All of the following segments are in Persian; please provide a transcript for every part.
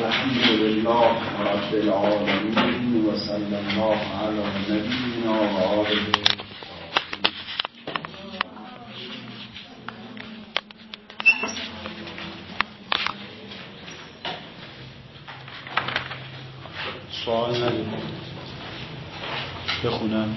الحمد لله رب العالمين وصلى الله على نبينا وآله سوال بخونم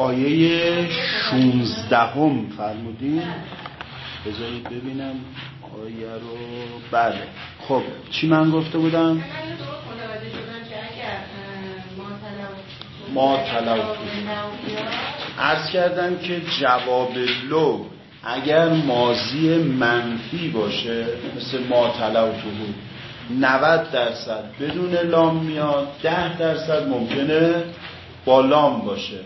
آیه 16 هم فرمودین. بذارید ببینم. آیه رو. بله. خب چی من گفته بودم؟ ما طلب ارز کردم که جواب لو اگر مازی منفی باشه مثل ما طلب بود 90 درصد بدون لام میاد 10 درصد ممکنه با لام باشه.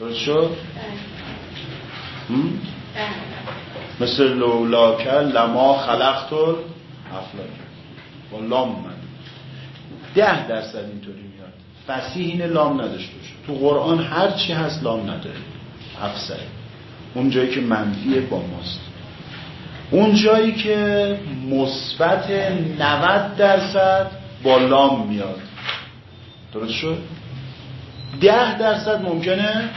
درست شد؟ مثل لولاکه لما خلقت افلاک با لام من ده درصد اینطوری میاد. فسیح این لام نداشته باشه. تو قرآن هر چی هست لام نداره. افسر. اون جایی که منفیه با ماست. اون جایی که مثبت 90 درصد با لام میاد. درست شد؟ ده درصد ممکنه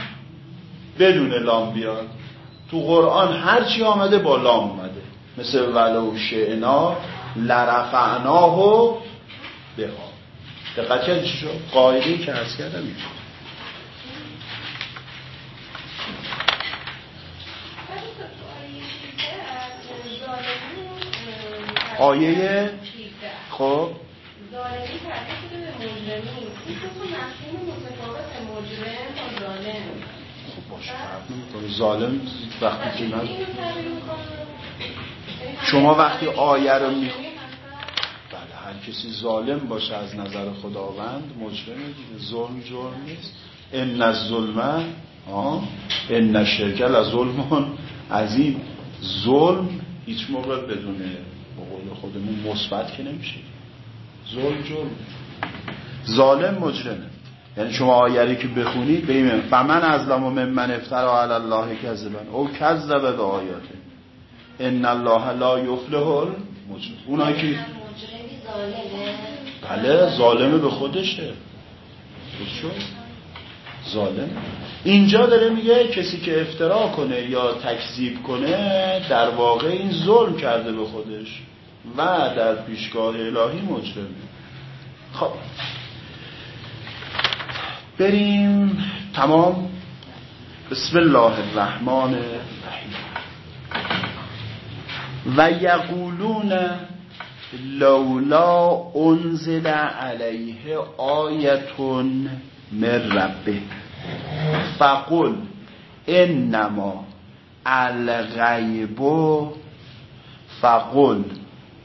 بدون لام بیاد. تو قرآن هر چی آمده با لام اومده. مثل ولو شعنا لرفعناه بها. دقت کردی چی شد؟ قاعده که عرض کردم آیه خب؟ ظالمی ظالم وقتی که من. شما وقتی آیه رو می بله هر کسی ظالم باشه از نظر خداوند دیگه ظلم جرم نیست. ان الظلم ان الشرک لظلم عظیم. ظلم هیچ موقع بدون به قول خودمون مثبت که نمیشه. ظلم جرم. ظالم مجرمه. یعنی شما آیه رو که بخونید ببینید فمن ازلم ممن افترا علی الله کذبا. او کذب به آیاته. ان الله لا یفلح المجرم. اونایی که بله ظالمه به خودشه؟ ظالم. اینجا داره میگه کسی که افترا کنه یا تکذیب کنه در واقع این ظلم کرده به خودش و در پیشگاه الهی مجرمه. خب بریم. تمام. بسم الله الرحمن الرحیم. و یقولون لولا انزل علیه آیتون من ربه. فقل انما الغیب. فقل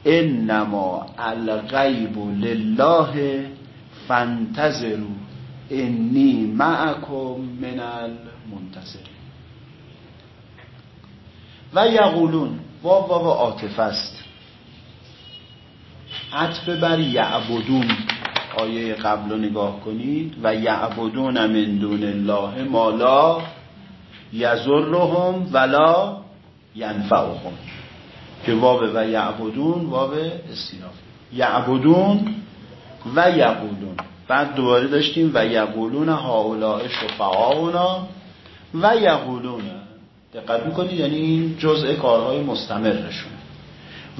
انما الغیب لله فانتظروا. انی معکم من المنتظرین و یقولون واو واو عاطفه است. عطف بر یعبدون. آیه قبل رو نگاه کنید. و یعبدون من دون الله ما لا یضرهم ولا ینفعهم. که واو و یعبدون واو استیناف یعبدون و یقولون. بعد دوباره داشتیم و یقولون هاولاء شفعاؤنا و یقولون. دقت می‌کنید؟ یعنی این جزء کارهای مستمرشونه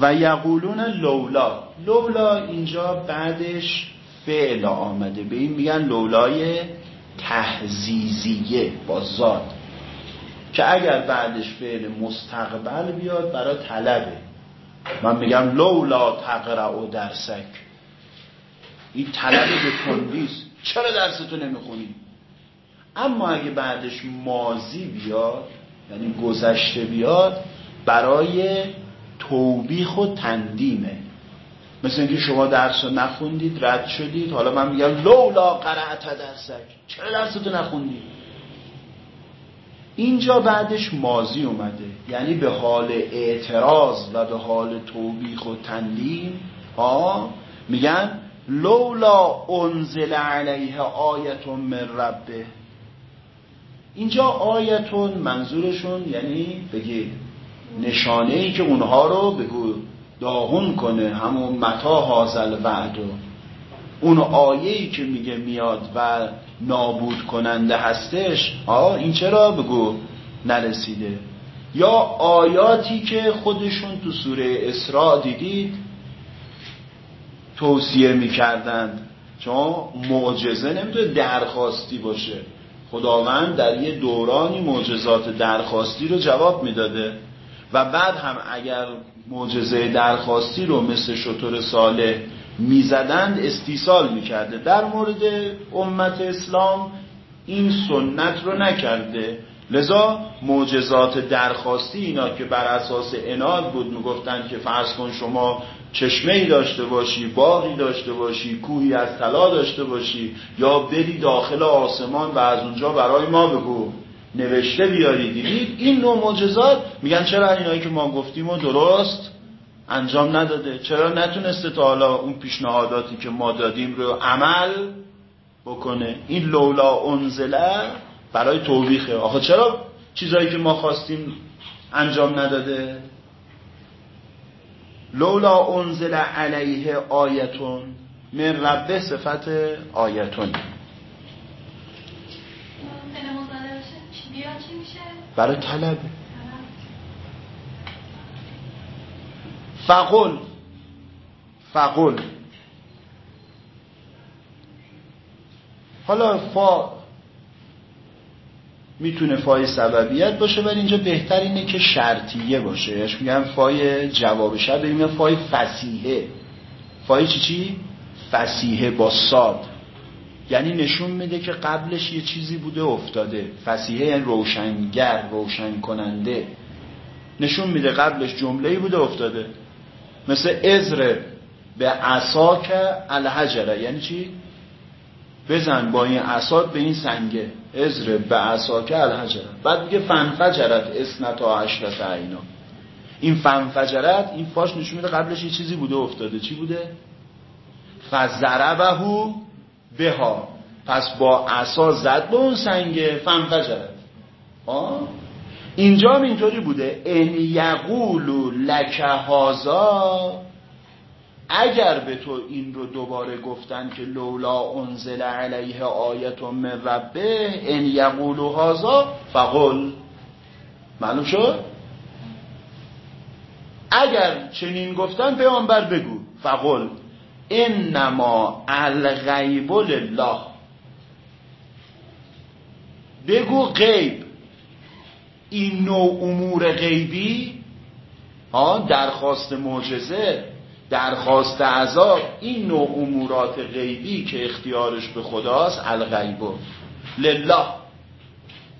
و یقولون لولا. لولا اینجا بعدش فعل آمده. به این میگن لولای تهزیزیه با زاد که اگر بعدش فعل مستقبل بیاد برای طلبه. من میگم لولا تقرأ درسک. این طلب به تندیست چرا درستو نمی‌خونی؟ اما اگه بعدش مازی بیاد یعنی گذشته بیاد برای توبیخ و تندیمه. مثل اینکه شما درس رو نخوندید رد شدید حالا من میگم لولا قرأت درسک. چرا درستو نخوندی؟ اینجا بعدش مازی اومده. یعنی به حال اعتراض و به حال توبیخ و تندیم ها میگن لولا انزل علیه آیتون من ربه. اینجا آیتون منظورشون یعنی بگید نشانه ای که اونها رو بگو داغون کنه همون متا هازل وعدو اون آیه ای که میگه میاد و نابود کننده هستش آه این چرا بگو نرسیده؟ یا آیاتی که خودشون تو سوره اسراء دیدید توصیه می‌کردند چون معجزه نمی‌تونه درخواستی باشه. خداوند در یه دورانی معجزات درخواستی رو جواب می‌داده. و بعد هم اگر معجزه درخواستی رو مثل شطور صالح می‌زدند استیصال می‌کرده. در مورد امت اسلام این سنت رو نکرده. لذا معجزات درخواستی اینا که بر اساس اناد بود می‌گفتن که فرض کن شما چشمه داشته باشی باقی داشته باشی کوهی از طلا داشته باشی یا بری داخل آسمان و از اونجا برای ما بگو. نوشته بیاری. دیدید؟ این نوع معجزات میگن چرا اینایی که ما گفتیم و درست انجام نداده؟ چرا نتونسته تا حالا اون پیشنهاداتی که ما دادیم رو عمل بکنه؟ این لولا انزله برای توبیخه. آخه چرا چیزایی که ما خواستیم انجام نداده؟ لولا انزل علیه آیتون من رب صفت آیتون. برای طلب. فقل. فقل. حالا فا می‌تونه فای سببیت باشه ولی اینجا بهتر اینه که شرطیه باشه. یعنی میگم فای جواب شرط بریم فای فصیحه. فای چی چی؟ فصیحه با صاد یعنی نشون میده که قبلش یه چیزی بوده افتاده. فصیحه یعنی روشنگر روشن کننده نشون میده قبلش جمله بوده افتاده. مثل اضرب بعصاك الحجر یعنی چی؟ بزن با این اساد به این سنگه. ازر به عصاکه الحجره بعد میگه فنفجرت اسنتا عشرت عینا. این فنفجرت این فاش نشون میده قبلش یه چیزی بوده افتاده. چی بوده؟ فزربهو بها. پس با عصا زد به اون سنگه. فنفجرت. آه؟ اینجا اینطوری بوده. ان یقولو لک هازا اگر به تو این رو دوباره گفتن که لولا انزل علیه آیت من ربه ان یقولو هازا فقل. معلوم شد؟ اگر چنین گفتن پیامبر بگو فقل. انما الغیب لله. بگو غیب. این نوع امور غیبی ها درخواست معجزه. درخواست عذاب این نوع امورات غیبی که اختیارش به خداست الغیبو لله.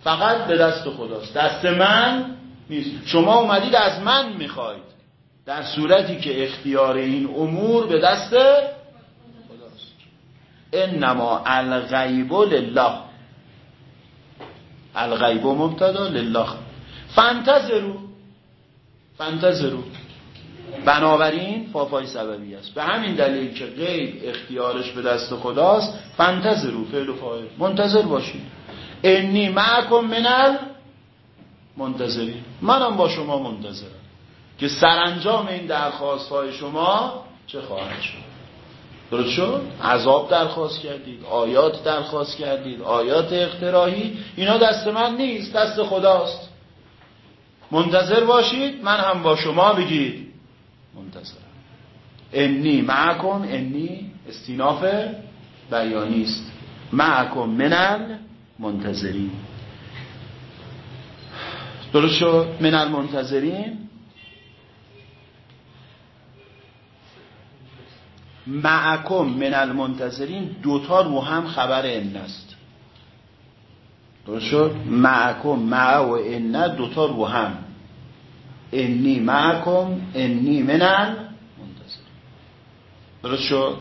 فقط به دست خداست. دست من نیست. شما اومدید از من می‌خواید در صورتی که اختیار این امور به دست خداست. انما الغیب لله. الغیب مبتدا لله. فانتظرو فانتظرو بنابراین فافای سببی است. به همین دلیل که غیب اختیارش به دست خداست فانتظرو فعل و فاعل. منتظر باشید انی معکم منل منتظری منم با شما منتظرم. که سرانجام این درخواست های شما چه خواهد شد؟ درست شد؟ عذاب درخواست کردید آیات درخواست کردید آیات اقتراحی اینا دست من نیست دست خداست. منتظر باشید من هم با شما بگید. منتظرم. انی معکم انی استیناف بیانی است. معکم منل منتظرین. درست شد؟ منل منتظرین؟ معکم من المنتظرین دوتا رو هم خبر ان است. درست شد؟ معکم مع و ان دوتا رو هم. انی معکم انی من المنتظرین درست شد؟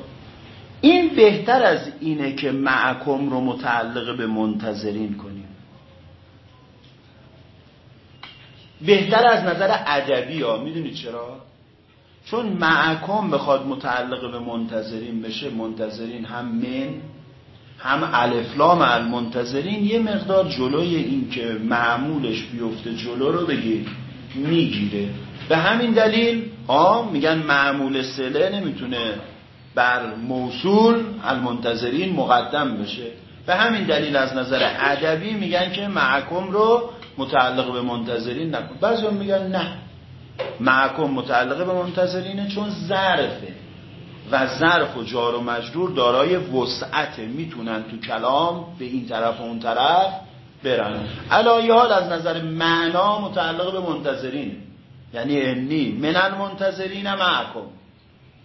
این بهتر از اینه که معکم رو متعلق به منتظرین کنیم. بهتر از نظر ادبی ها می‌دونید چرا؟ چون معکم بخواد متعلق به منتظرین بشه منتظرین هم من هم الفلام المنتظرین یه مقدار جلوی این که معمولش بیفته جلو رو بگیر. می‌گیره. به همین دلیل ها میگن معمول سله نمی‌تونه بر موصول المنتظرین مقدم بشه. به همین دلیل از نظر ادبی میگن که معکم رو متعلق به منتظرین نکن. بعضی میگن نه. معکم متعلق به منتظرینه چون ظرفه. و ظرف و جار و مجرور دارای وسعت می‌تونن تو کلام به این طرف و اون طرف برن. علایه حال از نظر معنا متعلق به منتظرینه یعنی انی. من المنتظرین معکم.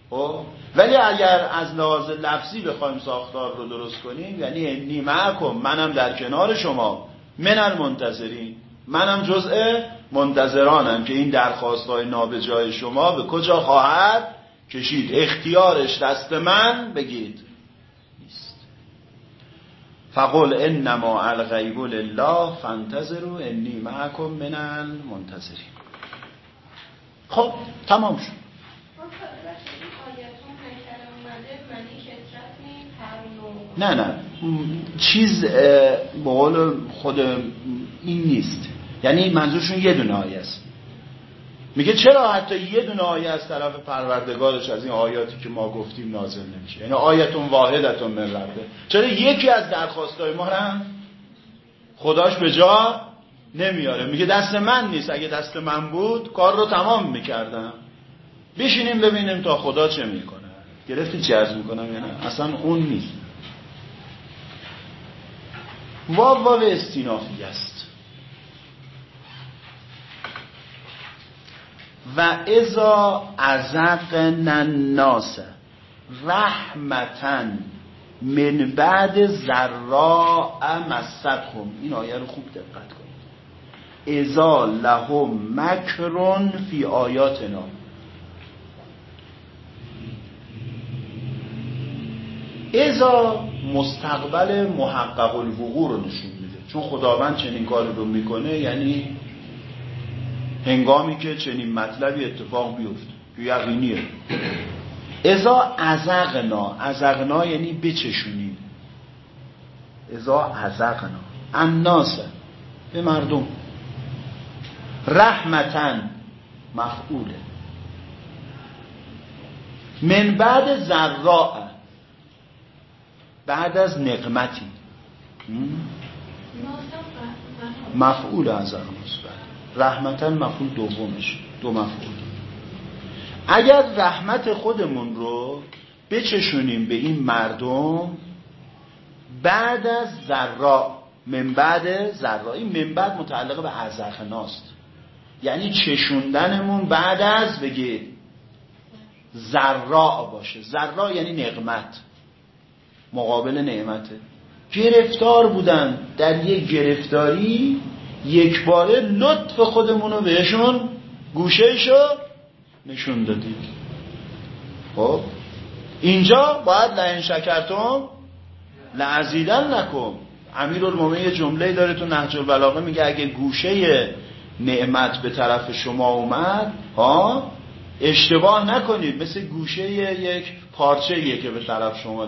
خب؟ ولی اگر از لحاظ لفظی بخوایم ساختار رو درست کنیم یعنی انی معکم. منم در کنار شما. من المنتظرین. منم جزء منتظرانم که این درخواست های نابجای شما به کجا خواهد کشید. اختیارش دست من بگید. فقل انما الغیب لله فانتظروا انی معکم من المنتظرین. خب تمام شد. نه نه. چیز به قول خود این نیست. یعنی منظورشون یه دونه آیه است. میگه چرا حتی یه دونه آیه از طرف پروردگارش از این آیاتی که ما گفتیم نازل نمیشه؟ یعنی آیتون واحدتون من ربه چرا یکی از درخواستای ما هم خداش به جا نمیاره. میگه دست من نیست. اگه دست من بود کار رو تمام می‌کردم. بشینیم ببینیم تا خدا چه می‌کنه. گرفتی چی عرض می‌کنم یا اصلا اون نیست. واو واو استینافی است. و ازا ازقن الناس رحمتن من بعد ذراء مستهم. این آیه رو خوب دقت کنید. ازا لهم مکرون فی آیاتنا. ازا مستقبل محقق الوقوع رو نشون میده. چون خداوند چنین کاری رو می‌کنه یعنی هنگامی که چنین مطلبی اتفاق بیفته که یقینیه. ازا ازغنا ازغنا یعنی بچشونیم. ازا ازغنا الناس به مردم. رحمتن مفعوله. من بعد ذراء بعد از نقمتی. مفعول از رحمتا مفعول دومش دو مفعول اگر رحمت خودمون رو بچشونیم به این مردم بعد از ذرا من بعد ذرا این من بعد متعلق به ازخناست یعنی چشوندنمون بعد از بگید ذرا باشه. ذرا یعنی نقمت مقابل نعمته. گرفتار بودن در یک گرفتاری یک باره لطف خودمون رو بهشون گوشهشو نشون دادید خب؟ اینجا باید لعن شکرتم لعزیدن نکن. امیر یه جمله داره تو نهج البلاغه میگه اگه گوشه نعمت به طرف شما اومد ها اشتباه نکنید. مثل گوشه یک پارچه که به طرف شما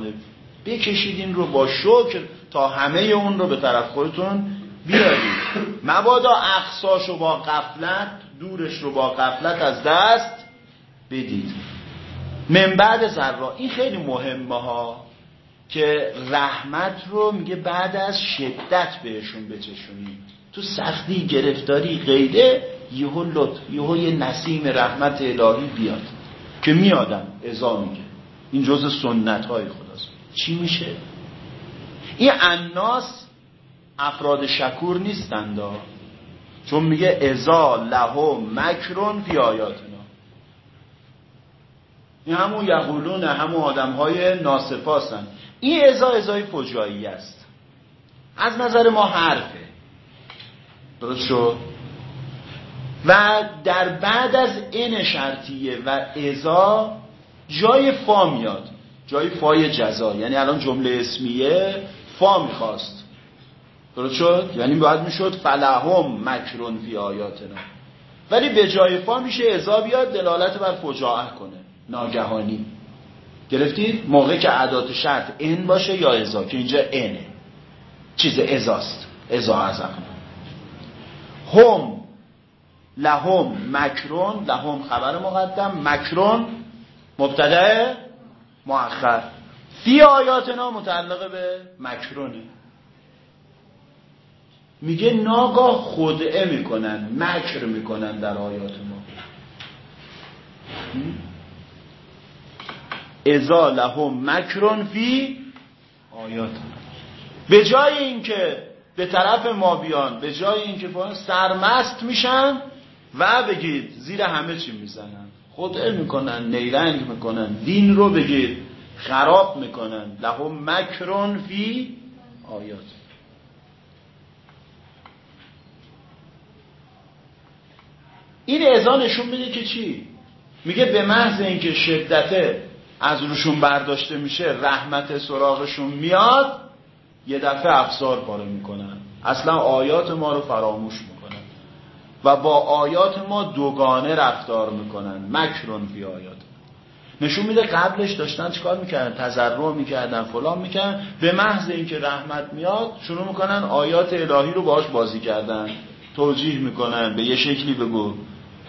بکشید این رو با شکر تا همه اون رو به طرف خودتون بیارید مبادا اقصاش رو با قفلت دورش رو با قفلت از دست بدید. من بعد ذرا. این خیلی مهمه ها که رحمت رو میگه بعد از شدت بهشون بچشونید. تو سختی گرفتاری غیره یهو لطف یهو یه نسیم رحمت الهی بیاد. که میادم ازا میگه این جز سنت های خداست. چی میشه؟ این اناس افراد شکور نیستند. چون میگه ازا لهم مکرون فی آیاتنا. این همون یقولون همون آدم های ناسپاسن. این ازا ازای فجایی است. از نظر ما حرفه. درست شد؟ و در بعد از این شرطیه و ازا جای فا میاد. جای فای جزا. یعنی الان جمله اسمیه فا می‌خواست. درست شد؟ یعنی باید می‌شد فلهم مکرون فی آیاتنا. ولی به جای فا میشه ازا بیاد دلالت بر فجاعه کنه. ناگهانی. گرفتید؟ موقع که عدات شرط ان باشه یا ازا که اینجا انه چیز ازاست. ازا ازم هم. لهم مکرون. لهم خبر مقدم. مکرون مبتدا مؤخر. فی آیاتنا متعلق به مکرونه. میگه ناگاه خودعه می‌کنن مکر می‌کنن در آیات ما. ازا لهم مکرون فی آیات. به جای اینکه به طرف ما بیان به جای اینکه سرمست میشن و بگید زیر همه چی می‌زنن. خودعه می‌کنن نیرنگ می‌کنن دین رو بگید خراب می‌کنن. لهم مکرون فی آیات. این ازا نشون میده که چی؟ میگه به محض اینکه شدت از روشون برداشته میشه رحمت سراغشون میاد یه دفعه افسار پاره می‌کنن. اصلا آیات ما رو فراموش می‌کنن. و با آیات ما دوگانه رفتار می‌کنن. مکرون فی آیات. نشون میده قبلش داشتن چیکار می‌کردن؟ تضرع می‌کردن فلان می‌کردن. به محض اینکه رحمت میاد شروع می‌کنن آیات الهی رو باش بازی کردن. توجیه می‌کنن به یه شکلی بگو.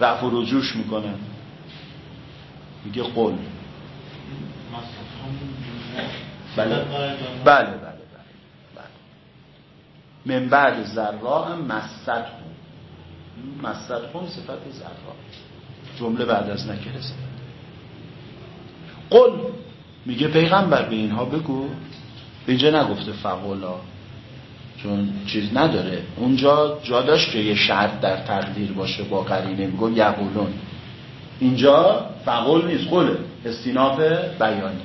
رفع و رجوش می‌کنن میگه قل بله. بله بله بله, بله. من بعد ذرا هم مست هم صفت ذرا جمله بعد از نکره قل. میگه پیغمبر به اینها بگو. اینجا نگفته فقولا چون چیز نداره. اونجا جا داشت که یه شرط در تقدیر باشه با قرینه میگو یقولون. اینجا فقول نیست قوله استیناف بیانی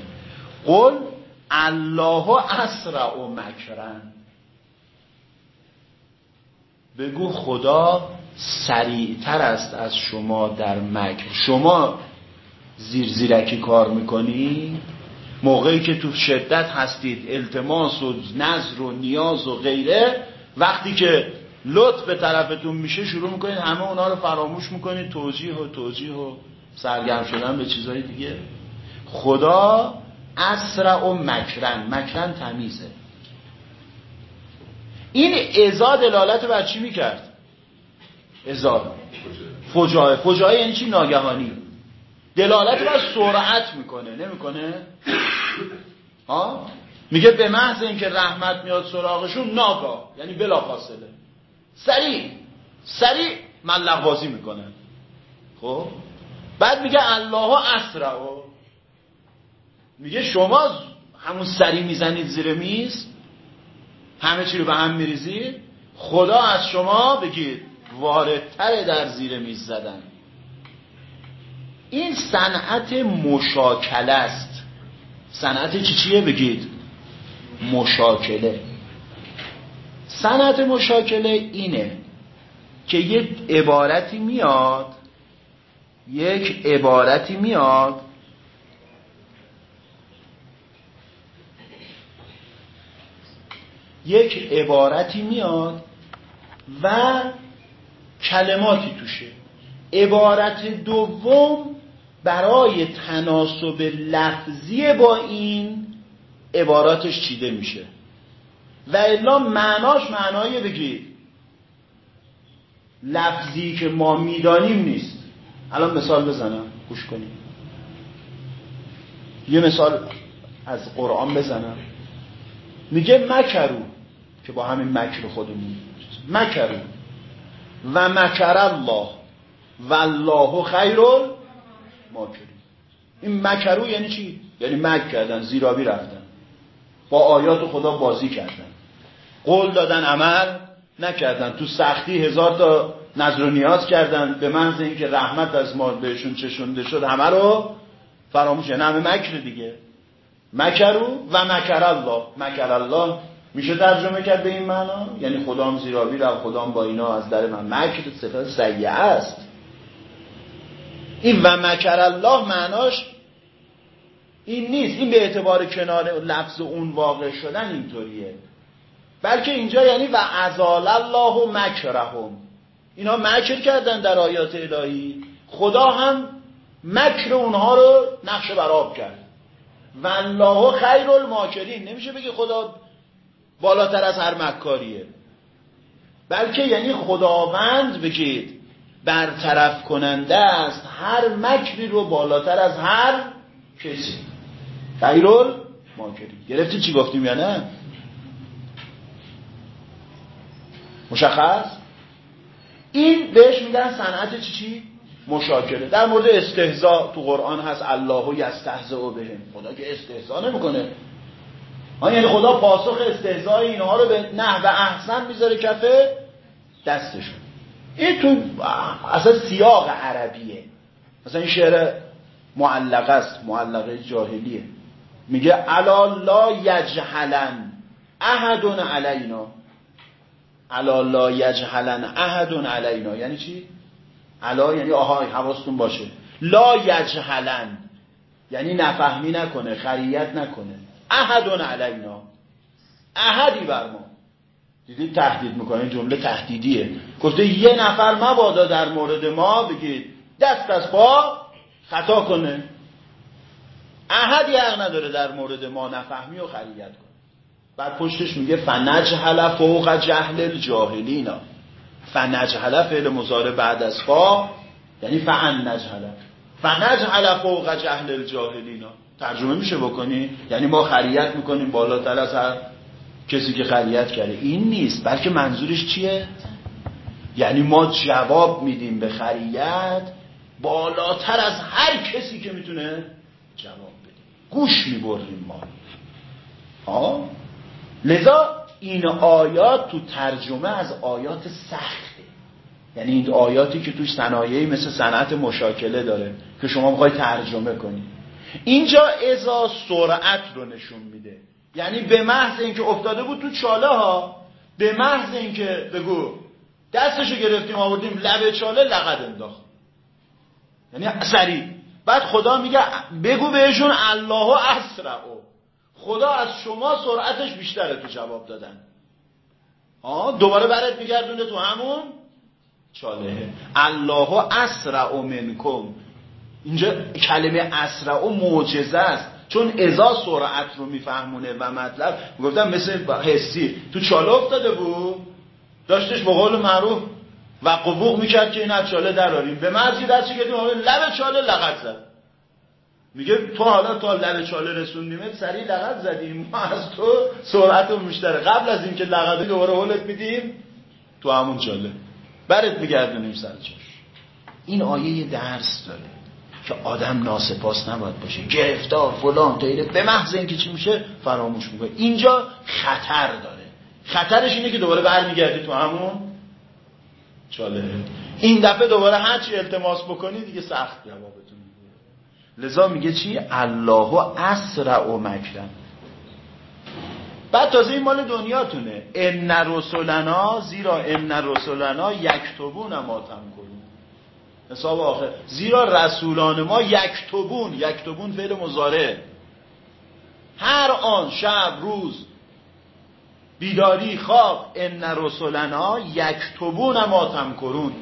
قل الله اسرع و مکرن بگو خدا سریعتر است از شما در مکر. شما زیر زیرکی کار می‌کنی؟ موقعی که تو شدت هستید التماس و نظر و نیاز و غیره وقتی که لطف به طرفتون میشه شروع می‌کنید همه اونا رو فراموش می‌کنید توجیه و توجیه و سرگرم شدن به چیزهای دیگه. خدا اسرع و مکرن مکرن تمیزه. این ازا دلالت بر چی می‌کرد؟ ازا فجایه فجایه یعنی چی؟ ناگهانی. دلالت بر سرعت می‌کنه نمی‌کنه؟ ها؟ میگه به محض اینکه رحمت میاد سراغشون ناگاه. یعنی بلا فاصله. سریع. سریع ملق بازی می‌کنن خب؟ بعد میگه الله اسرع. میگه شما همون سری می‌زنید زیر میز همه چی رو به هم میریزید خدا از شما بگید واردتر در زیر میز زدن. این صنعت مشاکله است. صنعت چی چیه بگید؟ مشاکله. صنعت مشاکله اینه که یک عبارتی میاد یک عبارتی میاد یک عبارتی میاد و کلماتی توشه. عبارت دوم برای تناسب لفظی با این عباراتش چیده میشه. و الا معناش معنای بگید لفظی که ما می‌دانیم نیست. الان مثال بزنم. گوش کنیم. یه مثال از قرآن بزنم. میگه مکرو که با همین مکر خودمون. مکرو. و مکر الله. و الله خیر ماکری این مکرو یعنی چی؟ یعنی مک کردن زیرابی رفتن. با آیات خدا بازی کردن. قول دادن عمل نکردن. تو سختی هزار تا نظر و نیاز کردن. به منظر اینکه رحمت از ما بهشون چشونده شد همه رو فراموش یعنی همه مکر دیگه. مکرو و مکر الله. مکر الله میشه ترجمه کرد به این معنا؟ یعنی خدام زیرابی رفت خدام با اینا از در من. مکر صفت سیعه است. این و مکر الله معناش این نیست. این به اعتبار کنار لفظ اون واقع شدن اینطوریه. بلکه اینجا یعنی و ازال الله و مکرهم اینا مکر کردن در آیات الهی. خدا هم مکر اونها رو نقش براب کرد. و الله خیر الماکرین نمیشه بگی خدا بالاتر از هر مکاریه. بلکه یعنی خداوند بگید. برطرف کننده است هر مکری رو بالاتر از هر کسی. خیرول ماکری. گرفتی چی گفتیم یا نه؟ مشخص؟ این بهش میگن صنعت چی چی؟ مشاکله. در مورد استهزاء تو قرآن هست الله یستهزئ بهم. خدا که استهزا نمی‌کنه. آن یعنی خدا پاسخ استهزای اینها رو به نحو احسن می‌ذاره کفه دستشون. این تو اصلا سیاق عربیه. مثلا این شعر معلقه است معلقه جاهلیه. میگه علا لا یجهلن احدون علینا. علا لا یجهلن احدون علینا. یعنی چی؟ علا یعنی آهای حواستون باشه. لا یجهلن. یعنی نفهمی نکنه خریت نکنه. احدون علینا. احدی بر ما. دیدید تهدید می‌کنه؟ این جمله تهدیدیه. گفته یه نفر مبادا در مورد ما بگید دست از پا خطا کنه. احدی حق نداره در مورد ما نفهمی و خریت کنه. بعد پشتش میگه فنجهل فوق جهل الجاهلینا فنجهل فعل مزاره بعد از فا یعنی فعن نجهل فنجهل فوق جهل الجاهلینا ترجمه میشه بکنی؟ یعنی ما خریت می‌کنیم بالاتر از هر کسی که خریت کرده. این نیست. بلکه منظورش چیه؟ یعنی ما جواب میدیم به خریت بالاتر از هر کسی که می‌تونه جواب بده. گوش می‌بریم ما. ها لذا این آیات تو ترجمه از آیات سخته. یعنی این آیاتی که توش صنایعی مثل صنعت مشاکله داره که شما می‌خوای ترجمه کنی. اینجا ازا سرعت رو نشون میده. یعنی به محض اینکه افتاده بود تو چاله ها به محض اینکه بگو دستشو گرفتیم آوردیم لب چاله لقد انداخت. یعنی سریع. بعد خدا میگه بگو بهشون الله اسرعو. خدا از شما سرعتش بیشتره تو جواب دادن. آه دوباره برات میگردونه تو همون چاله. الله اسرع منکم. اینجا کلمه اسرع معجزه است. چون ازا سرعت رو میفهمونه و مطلب گفتم مثل حسی. تو چاله افتاده بود؟ داشتش به قول معروف و قبوق می‌کرد که این از چاله دراریم به مرزی دستی که لب چاله لغت زد. میگه تو حالا تا لب چاله رسوندیمت سریع لغت زدیم. ما از تو سرعت رو میشتره قبل از اینکه لغت دوباره حلت میدیم تو همون چاله. برت میگردونیم سر این آیه درس داره. که آدم ناسپاس نباید باشه. گرفتار فلان تیره به محض اینکه چی میشه؟ فراموش می‌کنه. اینجا خطر داره. خطرش اینه که دوباره برمیگردی تو همون چاله. این دفعه دوباره هر چی التماس بکنی دیگه سخت جوابتون لذا میگه چی؟ الله اسرع و مکرم. بعد تازه این مال دنیاتونه. ان رسولنا زیرا ان رسولنا یکتبون ما تمکرون حساب آخر. زیرا رسولان ما یکتبون یکتبون فعل مزاره هر آن شب روز بیداری خواب ان رسولنا یکتبون ما تمکرون.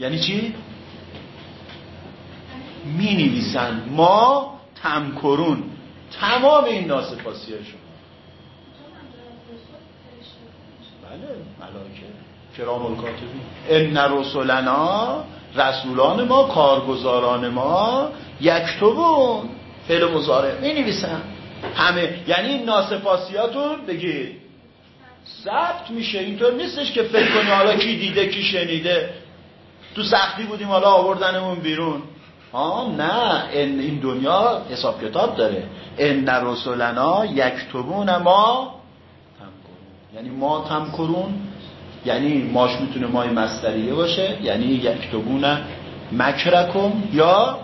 یعنی چی؟ می نویسن ما تمکرون. تمام این ناسپاسی شما. بله ملاکه کرام الکاتبین. ان رسولنا رسولان ما کارگزاران ما یکتبون فعل مزاره می نویسن همه. یعنی ناسپاسیاتون بگید. ثبت میشه. اینطور نیستش که فکر کنی حالا کی دیده کی شنیده. تو سختی بودیم حالا آوردنمون بیرون. ها نه. این دنیا حساب کتاب داره. ان رسولنا یکتبون ما تمکرون. یعنی ما تمکرون. یعنی ماش می‌تونه مای مستریه باشه یعنی یکتبون مکرکم یا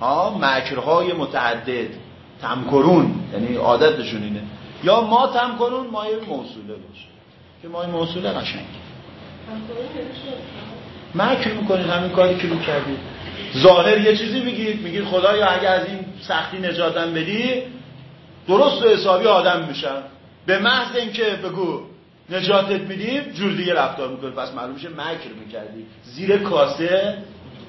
ها مکرهای متعدد تمکرون یعنی عادتشون اینه. یا ما تمکرون مای موصوله باشه که مای موصوله قشنگ مکر می‌کنید همین کاری که رو کردید ظاهر یه چیزی میگید میگید خدایا اگه از این سختی نجاتم بدی درست و حسابی آدم میشم. به محض اینکه بگو نجاتت میدیم جور دیگه رفتار می‌کنی. پس معلوم میشه مکر می‌کردی. زیر کاسه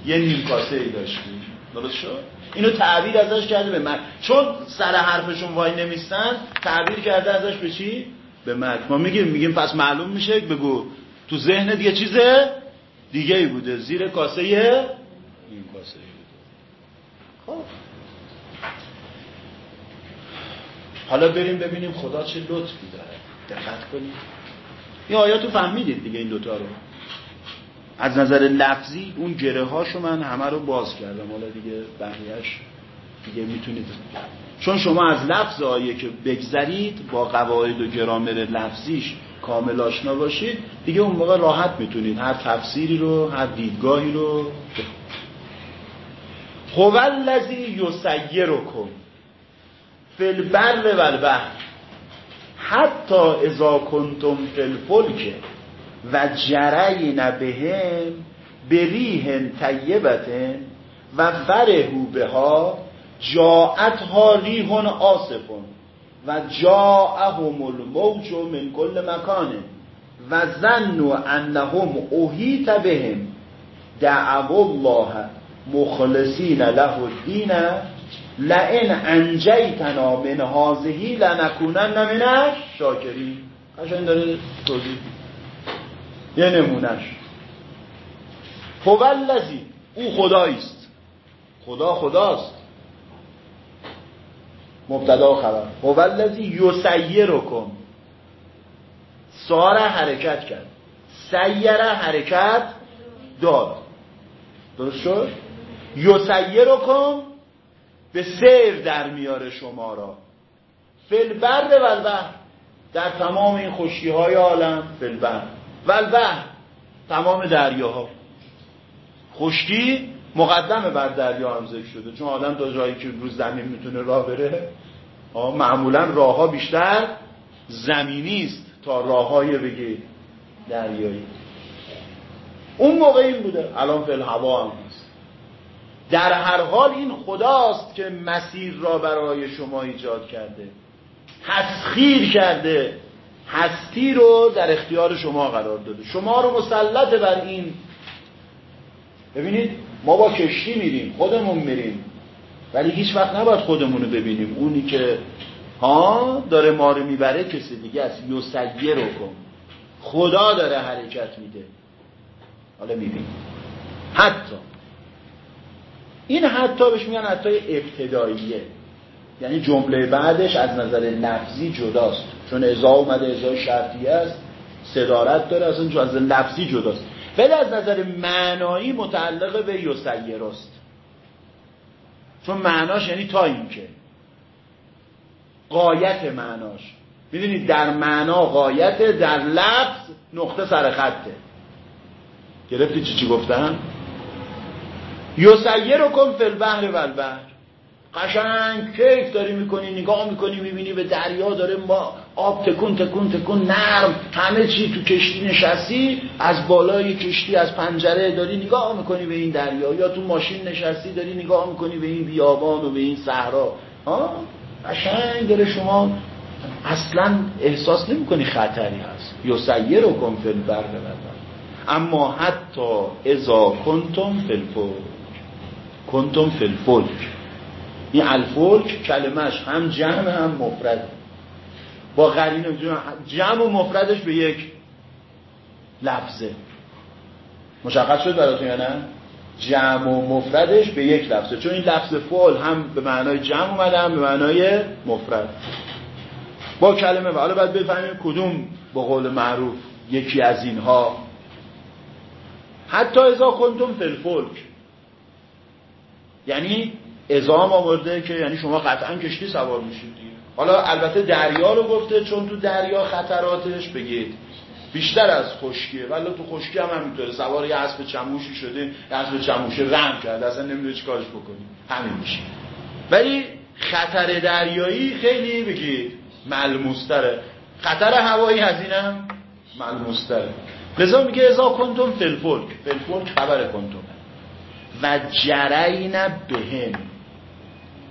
یه نیم کاسه ای داشتی. درست شد؟ اینو تعبیر ازش کرده به مکر. چون سر حرفشون وای نمیستن تعبیر کرده ازش به چی؟ به مکر. ما میگیم میگیم پس معلوم میشه بگو. تو ذهن دیگه چیز دیگه ای بوده. زیر کاسه این کاسه ای بوده. خب. حالا بریم ببینیم خدا چه لطفی داره. دقت کنید این آیاتو فهمیدید دیگه این دوتا رو. از نظر لفظی اون گره هاشو من همه رو باز کردم. حالا دیگه بقیهش دیگه می‌تونید. چون شما از لفظ آیه که بگذرید با قواعد و گرامر لفظیش کامل آشنا باشید دیگه اون موقع راحت می‌تونید. هر تفسیری رو هر دیدگاهی رو. هو الذی یسیرکم فی البر و البحر حتی اذا کنتم فی الفلک و جرین بهم بریح طیبت و فرهو بها جاعتها ریح آصفون و جاءهم الموج من کل مکان و ظنوا انهم احیط بهم دعوا الله مخلصین له الدین لئن انجیتنا من هذه لنکونن من شاکرین قشنگ داره توضیح یه نمونش هو الذی او خدایی است. خدا خداست. مبتدا خبر. هو الذی یسیرکم. سار حرکت کرد. سیره حرکت داد. درست شد؟ یسیرکم به سیر در میاره شما را. فلبر و البحر. در تمام این خوشی های عالم فلبر و البحر. تمام دریاها. خشکی مقدمه بر دریا هم ذکر شده. چون آدم تا جایی که روز زمین می‌تونه راه بره معمولا راه ها بیشتر زمینی است تا راه های بگی دریایی. اون موقع این بوده. الان فل هوا هم. در هر حال این خداست که مسیر را برای شما ایجاد کرده تسخیر کرده هستی رو در اختیار شما قرار داده. شما رو مسلط بر این. ببینید ما با کشتی میریم خودمون میریم ولی هیچ وقت نباید خودمون رو ببینیم. اونی که ها داره ما رو می‌بره کسی دیگه است. یوسیه رو کن. خدا داره حرکت میده. حالا می‌بینیم. حتی این حتی بهش میگن حتی ابتداییه. یعنی جمله بعدش از نظر لفظی جداست. چون ازا اومده ازای شرطیه است صدارت داره اصلا از لفظی جداست. ولی از نظر معنایی متعلق به یسیراست چون معناش یعنی تا این که قایت معناش. می‌دونید در معنا قایت در لفظ نقطه سر خطه. گرفتی چی چی گفتم یسیر کن فی البحر و البحر. قشنگ کیف داری می‌کنی نگاه می‌کنی می‌بینی به دریا داره ما آب تکون تکون تکون نرم همه چی تو کشتی نشستی از بالای کشتی از پنجره داری نگاه می‌کنی به این دریا یا تو ماشین نشستی داری نگاه می‌کنی به این بیابان و به این صحرا. قشنگ داره شما اصلا احساس نمی‌کنی خطری هست. رو کن فی البر اما حتی ازا کنتم الفلک کنتم فی الفلک. این الفلک کلمش هم جمع هم مفرد. با قرینه جمع و مفردش به یک لفظه. مشخص شد براتون یا نه؟ جمع و مفردش به یک لفظه. چون این لفظ فعل هم به معنای جمع اومده هم به معنای مفرد. با کلمه و حالا باید بفهمیم کدوم به قول معروف یکی از اینها. حتی ازا کنتم فلفلک یعنی ازام آورده که یعنی شما قطعا کشتی سوار میشید حالا البته دریا رو گفته چون تو دریا خطراتش بگید. بیشتر از خشکیه. ولی تو خشکی هم همینطوره. سوار یه اسب چموشی شده یه اسب چموشه رم کرده. اصلا نمی‌دونه چی کارش بکنی. همین میشه. ولی خطر دریایی خیلی بگید ملموستره. خطر هوایی هزینم ملموستره. لذا میگه ازا کنتم فلفلک فلفلک خبر کنتم. و جرین بهم.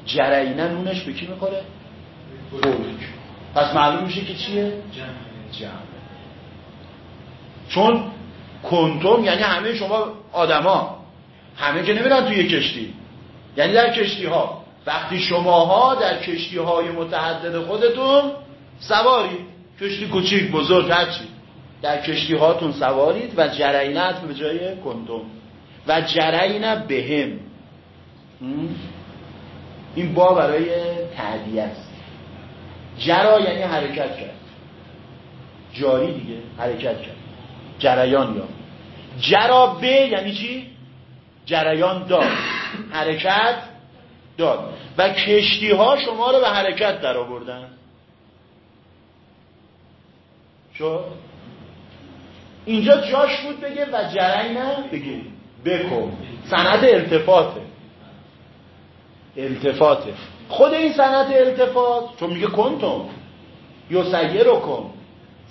جرینه نونش به کی می‌خوره؟ فلک پس معلوم میشه که چیه؟ جمع. چون کنتم یعنی همه شما آدما. همه که نمیرن توی کشتی. یعنی در کشتی ها وقتی شماها در کشتی های متعدد خودتون سوارید کشتی کوچیک بزرگ هرچی. در کشتی هاتون سوارید و جرینت به جای کنتم و جرین بهم. این با برای تعدیه است. جرا یعنی حرکت کرد. جاری دیگه حرکت کرد. جریان یا. جرا به یعنی چی؟ جریان داد. حرکت داد. و کشتی ها شما رو به حرکت در آوردن. شو اینجا جاش بود بگه و نه بگه. بکن. سند التفاته. التفاته. خود این سند التفات چون میگه کنتم. یا سیه رو کن.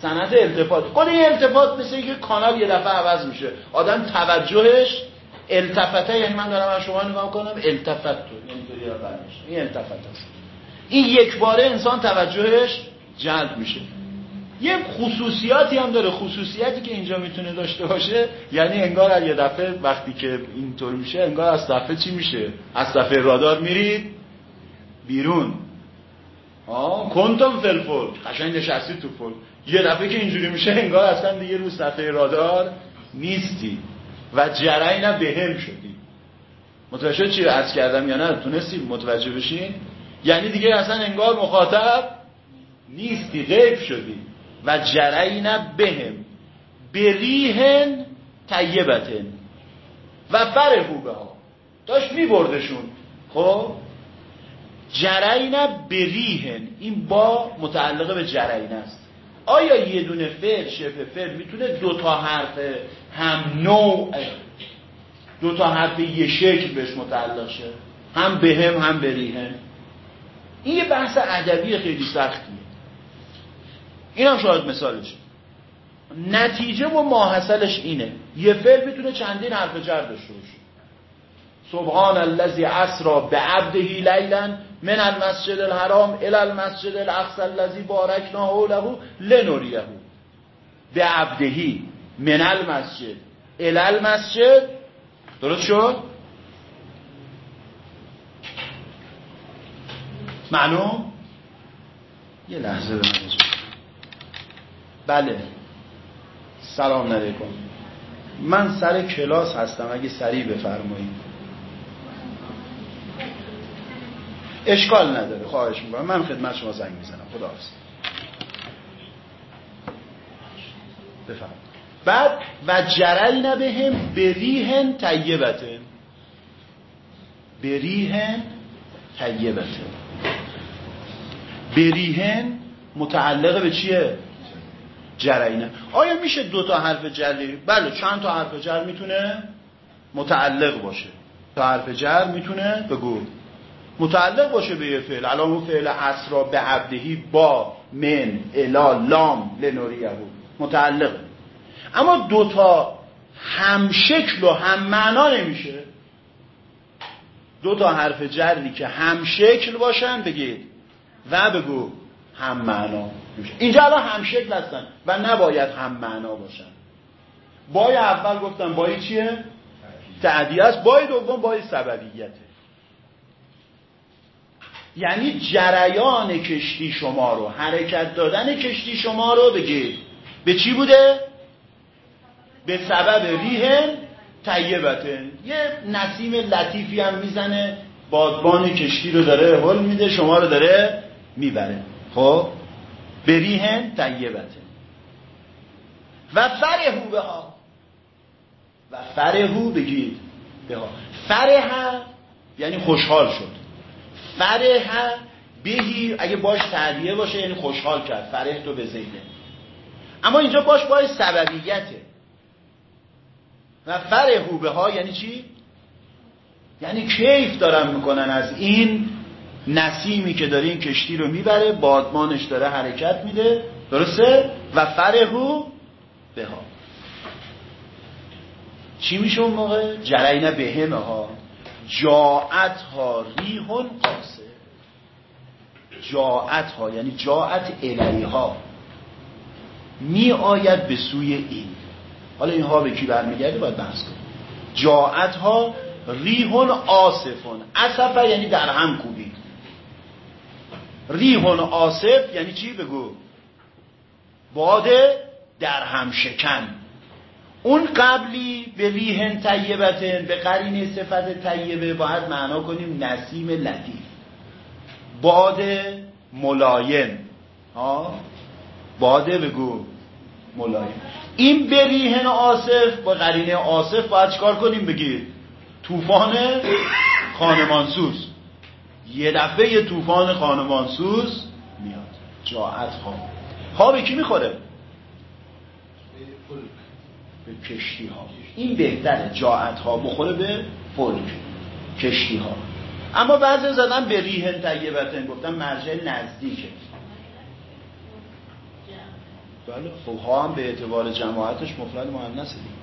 سند التفات. خود این التفات مثل اینکه کانال یه دفعه عوض میشه. آدم توجهش التفته یعنی من دارم از شما نگاه کنم التفت. تو یعنی این التفت. است این یک باره انسان توجهش جلب میشه. یه خصوصیاتی هم داره. خصوصیتی که اینجا می‌تونه داشته باشه یعنی انگار یه دفعه وقتی که اینطور میشه انگار از دفعه چی میشه؟ از دفعه رادار میرید بیرون. آه کنتم فلفل قشنگ نشستی تو فل یه دفعه که اینجوری میشه انگار اصلا دیگه رو صفحه رادار نیستی. و جرین بهم شدی. متوجه چی عرض کردم یا نه؟ تونستی متوجه بشین؟ یعنی دیگه اصلا انگار مخاطب نیستی غیب شدی. و جرین بهم بریهن طیبتن. و فرهو به ها داشت میبردشون. خب؟ جرین بریهن. این با متعلقه به جرین است. آیا یه دونه فعل شبه فعل می‌تونه دو تا حرف هم نوع دو تا حرف یه شکل بهش متعلق شه؟ هم به هم بریهن. این یه بحث ادبی خیلی سختیه این هم شاید مثالش. نتیجه و ماحصلش اینه. یه فعل می‌تونه چندین حرف جر داشته باشه. سبحان الذی اسرا به عبده لیلا من المسجد الحرام الى المسجد الاقصى الذي بارکنا حوله لنوریه به عبدهی من المسجد الى المسجد. درست شد؟ معلوم؟ یه لحظه. به بله. سلام علیکم. من سر کلاس هستم اگه سریع بفرمایید. اشکال نداره خواهش می‌کنم. من خدمت شما زنگ می‌زنم. خدا حافظ بعد و جرین بهم بریهن طیبتن بریهن طیبتن بریهن متعلق به چیه؟ جرینه. آیا میشه دو تا حرف جری بله چند تا حرف جر می‌تونه؟ متعلق باشه. تا حرف جر می‌تونه بگو. متعلق باشه به یه فعل. الان اون فعل اسرا به عبدهی با من الا لام لنوریه متعلق. اما دوتا هم شکل و هم معنا نمیشه. دو تا حرف جری که هم شکل باشن بگید و بگو هم معنا. اینجا الان هم شکل هستن و نباید هم معنا باشن. بای اول گفتم بای چیه؟ تعدیه است. بای دوم بای سببیته یعنی جریان کشتی شما رو حرکت دادن کشتی شما رو بگید به چی بوده؟ به سبب ریهن طیبتن یه نسیم لطیفی هم می‌زنه بادبان کشتی رو داره حل میده شما رو داره می‌بره. خب؟ به ریهن طیبتن و فرهو به ها. و فرهو بگید به ها. فرح یعنی خوشحال شد. فرح بهی اگه باش تعدیه باشه یعنی خوشحال کرد. فرح تو به زیده اما اینجا باش باش سببیته. و فرهو به ها یعنی چی؟ یعنی کیف دارن می‌کنن از این نسیمی که داره این کشتی رو می‌بره بادمانش داره حرکت میده درسته؟ و فرهو به ها چی میشه اون موقع؟ جرینه بهمه ها. جاعت ها ریحون قاسه جاعت ها یعنی جاعت الیها می آید به سوی این. حالا اینها به کی برمیگرده؟ باید بحث کنیم. جاعت ها ریحون آصفون. اصفه یعنی در هم کوبید. ریحون آصف یعنی چی بگو؟ باد در هم شکن. اون قبلی به ریحن طیبتن به قرینه صفت طیبه باید معنا کنیم نسیم لطیف. باد ملایم. ها؟ باده بگو ملایم. این به ریحن آصف با قرینه آصف باید چکار کنیم بگید طوفان خانمانسوز. یه دفعه یه طوفان خانمانسوز میاد. جاعت ها ها به کی می‌خوره؟ به کشتی ها این بهتره جاعت ها بخوره به فلک. کشتی ها اما بعضی زدن به ریحن طیبتن گفتن مرجع نزدیکه. بله خب ها هم به اعتبار جماعتش مفرد مؤنثه دیگه.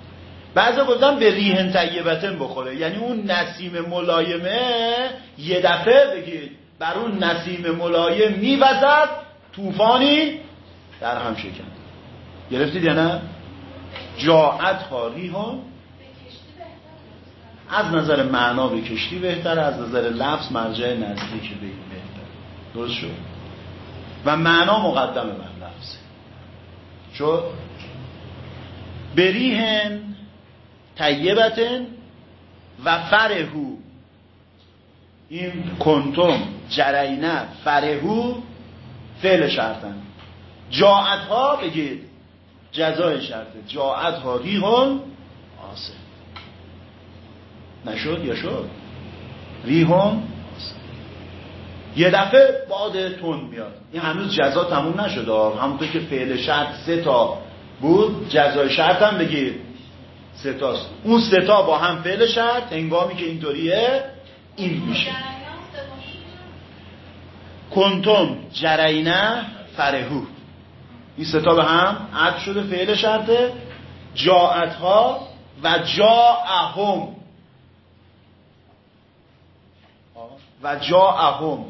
بعضی گفتن به ریحن طیبتن بخوره. یعنی اون نسیم ملایمه یه دفعه بگید بر اون نسیم ملایم میوزد طوفانی در هم شکن. گرفتید یا نه؟ جاعت ها از نظر معنا به کشتی بهتر از نظر لفظ مرجع نزدیک به این بهتر درست شد؟ و معنا مقدمه بر لفظ. شد بریهن طیبتن و فرهو. این کنتم جرینه فرهو فعل شرطن. جاعت ها بگید. جزای شرطه جاعت ها ریحون آسه نشد یا شد؟ ریحون یه دفعه باد تون میاد. این هنوز جزا تموم نشده همونطور که فعل شرط سه تا بود جزای شرط هم بگیر سه تاست. اون سه تا با هم فعل شرط هنگامی که اینطوریه این میشه. کنتم جرینه فرهو. این سه تا به هم عد شده فعل شرطه. جاعت ها و جاءهم و جاءهم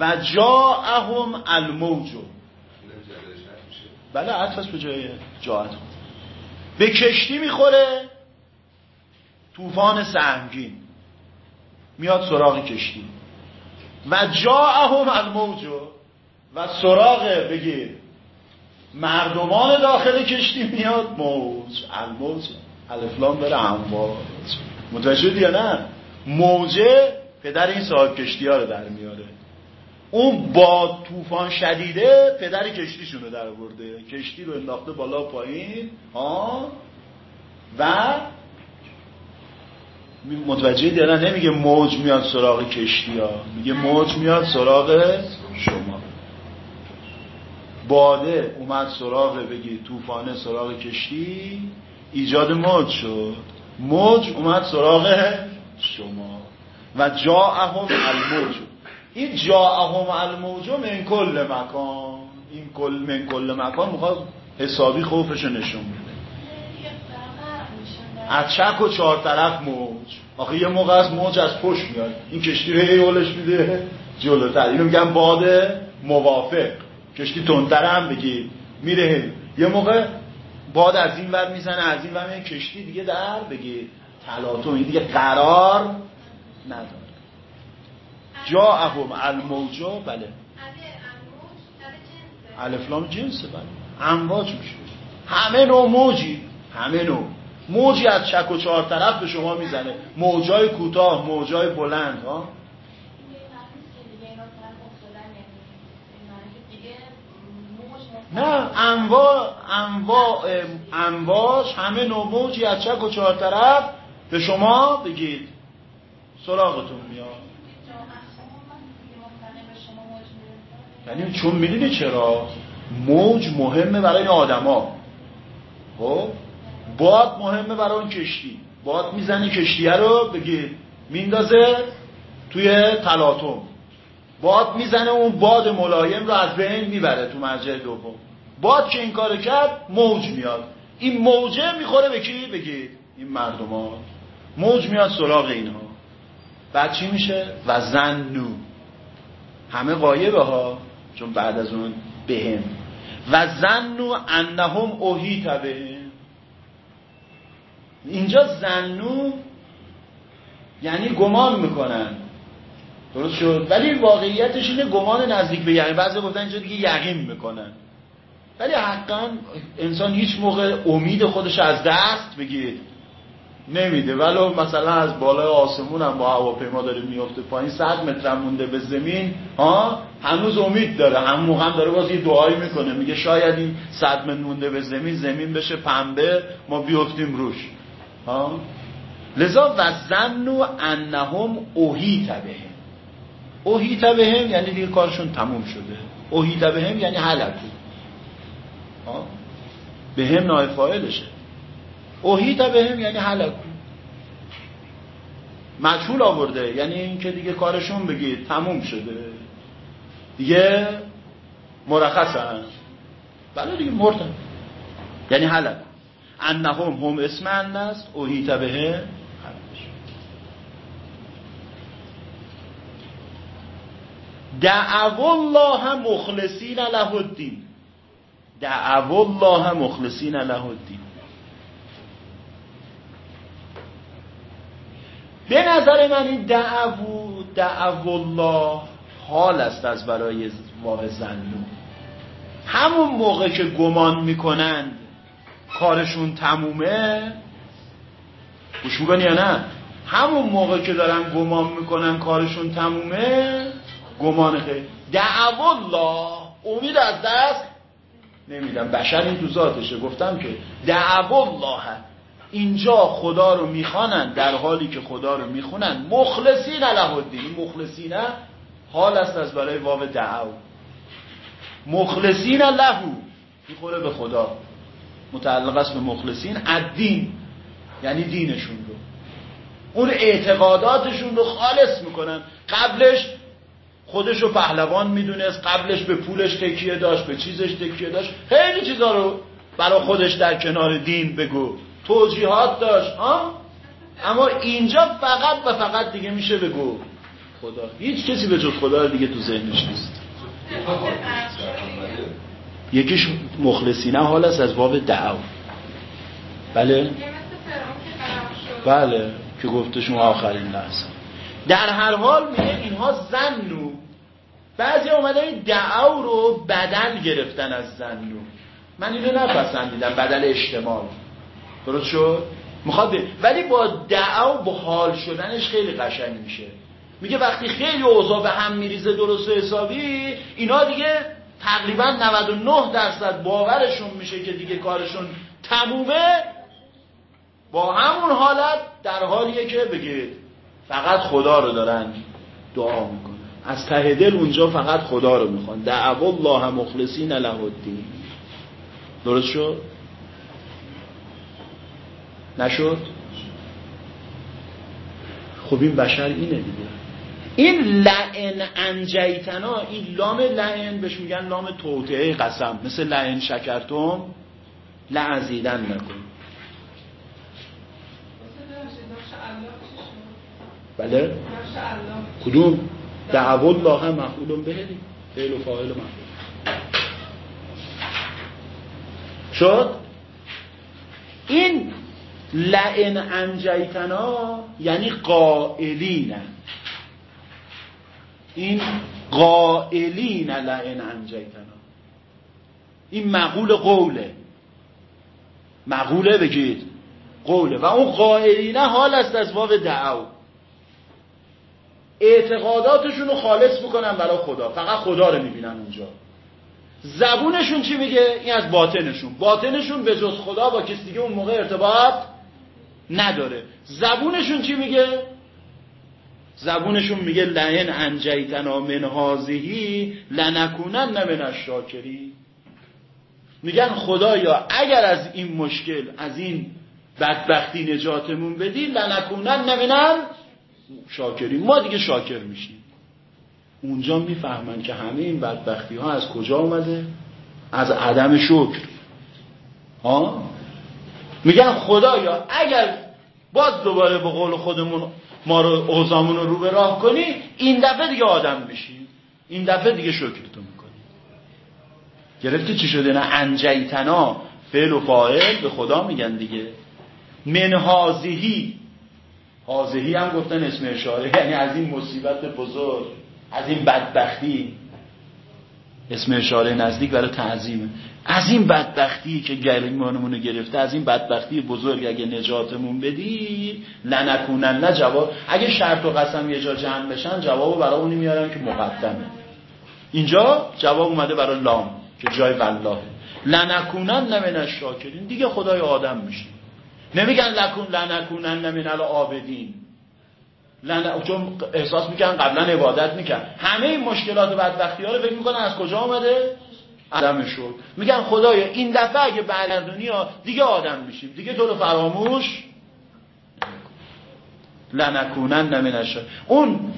و جاءهم الموجو بله عطف به جای جاعت به کشتی می‌خوره. طوفان سهمگین میاد سراغ کشتی. و جاءهم الموجو و سراغ بگیر مردمان داخل کشتی میاد. موج الموج. الفلام داره امواج. متوجه یا نه؟ موجه پدر این صاحب کشتی ها رو در میاره. اون با طوفان شدیده پدر کشتیشون رو در برده کشتی رو انداخته بالا پایین. ها؟ و متوجه دیدن نمیگه موج میاد سراغ کشتی ها میگه موج میاد سراغ شما. باده اومد سراغ بگی طوفانه سراغ کشتی. ایجاد موج شد. موج اومد سراغ شما. و جاءهم الموج. این جاءهم الموج من کل مکان. این کل من کل مکان می‌خواد حسابی خوفش نشون میده از چک و چهار طرف موج. آخه یه موقع از موج از پشت میاد. این کشتی رو هی میده. جلوتر. اینو میگن باد موافق. کشتی تندتر هم بگی میره یه موقع باد از این ور می‌زنه از این ور کشتی دیگه در بگی تلاطم. این دیگه قرار نداره. جا اهم الموجا بله الفلام جنسه بله. امواج میشه. همه نوع موجی همه نوع. موجی از چک و چهار طرف به شما می‌زنه. موجای کوتاه موجای بلند ها. نه انواع انواع امواج همه نوع موجی از چک و چهار طرف به شما بگید. سراغتون میاد. یعنی چون می‌دونی چرا؟ موج مهمه برای آدما. خب؟ باد مهمه برای اون کشتی. باد می‌زنی کشتیه رو بگید میندازه توی تلاطم. باد می‌زنه اون باد ملایم رو از بین می‌بره تو مرجع دوم. باد که این کار کرد موج میاد. این موجه می‌خوره به کی؟ بگید این مردمان. موج میاد سراغ اینها بعد چی میشه؟ و زنو همه قایبه ها. چون بعد از اون بهم. و زنو انهم اوهی به اینجا زنو یعنی گمان می‌کنن. درست شد؟ ولی واقعیتش اینه گمان نزدیک به یقین. بعضی گفتن اینجا دیگه یقین می‌کنن. ولی حقا انسان هیچ موقع امید خودش از دست بگید نمیده. ولو مثلا از بالای آسمون هم با هواپیما داره میفته پایین 100 متر مونده به زمین ها؟ هنوز امید داره. هم موقع هم داره باز یه دعایی می‌کنه. میگه شاید این 100 متر مونده به زمین زمین بشه پنبه ما بیفتیم روش. ها؟ لذا و زنو انهم اوهیت بهم. اوهیت بهم یعنی دیگه کارشون تموم شده. اوهیت بهم یعنی هلکو به هم نای فایلشه اوهیت به هم یعنی هلکو مجهول آورده. یعنی این که دیگه کارشون بگید تموم شده. دیگه مرخص هم بله دیگه مردن یعنی هلک انهم هم اسم است اوهیت به هم دعو الله مخلصین له الدین. دعو الله مخلصین له الدین. به نظر من این دعو دعو الله حال است از برای واقع زنو همون موقع که گمان می‌کنند کارشون تمومه گوش می‌کنی یا نه؟ همون موقع که دارن گمان می‌کنن کارشون تمومه گمان خیلی دعو الله امید از دست نمیدم. بشر این تو ذاتشه. گفتم که دعو الله اینجا خدا رو می‌خوانن در حالی که خدا رو می‌خونن. مخلصین له الدین. مخلصین حال است از برای واو دعو مخلصین له. می‌خوره به خدا. متعلق است به مخلصین. الدین. یعنی دینشون رو. اون اعتقاداتشون رو خالص می‌کنن. قبلش خودش رو پهلوان می‌دونست. قبلش به پولش تکیه داشت به چیزش تکیه داشت. خیلی چیزا رو برای خودش در کنار دین بگو. توجیهات داشت ها اما اینجا فقط و فقط دیگه میشه بگو. خدا. هیچ کسی به جز خدا دیگه تو ذهنش نیست. یکیش مخلصینه حال است از باب دعو بله؟ بله که گفته شما آخرین لحظه. در هر حال میگه اینها زنو. بعضی اومدن دعو رو بدل گرفتن از زنو. من اینو نپسندیدم بدل اجتماع درست شد؟ می‌خواد ولی با دعو با حال شدنش خیلی قشنگ میشه. میگه وقتی خیلی اوضاع به هم میریزه درست و حسابی اینا دیگه تقریبا 99 درصد باورشون میشه که دیگه کارشون تمومه. با همون حالت در حالیه که بگید فقط خدا رو دارن دعا می‌کنن. از ته دل اونجا فقط خدا رو می‌خوان. دعو الله مخلصین له الدین. درست شد؟ نشد؟ خب این بشر اینه دیگه. این لعن انجیتنا این لام لعن بهش میگن لام توطعه قسم. مثل لعن شکرتم لعزیدن نکن. بله؟ کدوم؟ دعو الله مفعول به فعل و فاعل مفعول. شد؟ این لئن انجیتنا یعنی قائلین. این قائلین لئن انجیتنا. این مقول قوله. مقوله بگید. قوله. و اون قائلینه حال است از باب دعو اعتقاداتشون رو خالص می‌کنن برای خدا. فقط خدا رو می‌بینن اونجا. زبونشون چی میگه؟ این از باطنشون. باطنشون به جز خدا با کسی دیگه اون موقع ارتباط نداره. زبونشون چی میگه؟ زبونشون میگه لعن انجیتنا من هازهی لنکونن من الشاکری. میگن خدایا اگر از این مشکل از این بدبختی نجاتمون بدی لنکونن نمینن شاکری ما دیگه شاکر میشیم. اونجا می‌فهمن که همه این بدبختی ها از کجا اومده؟ از عدم شکر. ها؟ میگن خدایا اگر باز دوباره به قول خودمون ما رو اوزامون رو به راه کنی این دفعه دیگه آدم بشی. این دفعه دیگه شکرتو می‌کنی. گرفتی چی شده؟ نه انجیتنا. فعل و فاعل به خدا میگن دیگه. من حاضهی حاضهی هم گفتن اسم اشاره یعنی از این مصیبت بزرگ از این بدبختی. اسم اشاره نزدیک برای تعظیمه از این بدبختی که گریمانمون گرفته از این بدبختی بزرگ اگه نجاتمون بدی لنکونن نه جواب. اگه شرط و قسم یه جا جمع بشن جوابو برای اونی میارن که مقدمه. اینجا جواب اومده برای لام که جای والله. لنکونن من الشاکرین. دیگه خدای آدم میشه. نمیگن لکون لنکونن من العابدین. لن... چون احساس می‌کنن قبلا عبادت میکن. همه این مشکلات و بدبختی ها رو فکر می‌کنن از کجا آمده آدم شد میگن خدایا این دفعه اگه برگردونی ها دیگه آدم میشیم. دیگه تو رو فراموش لنکونن من اون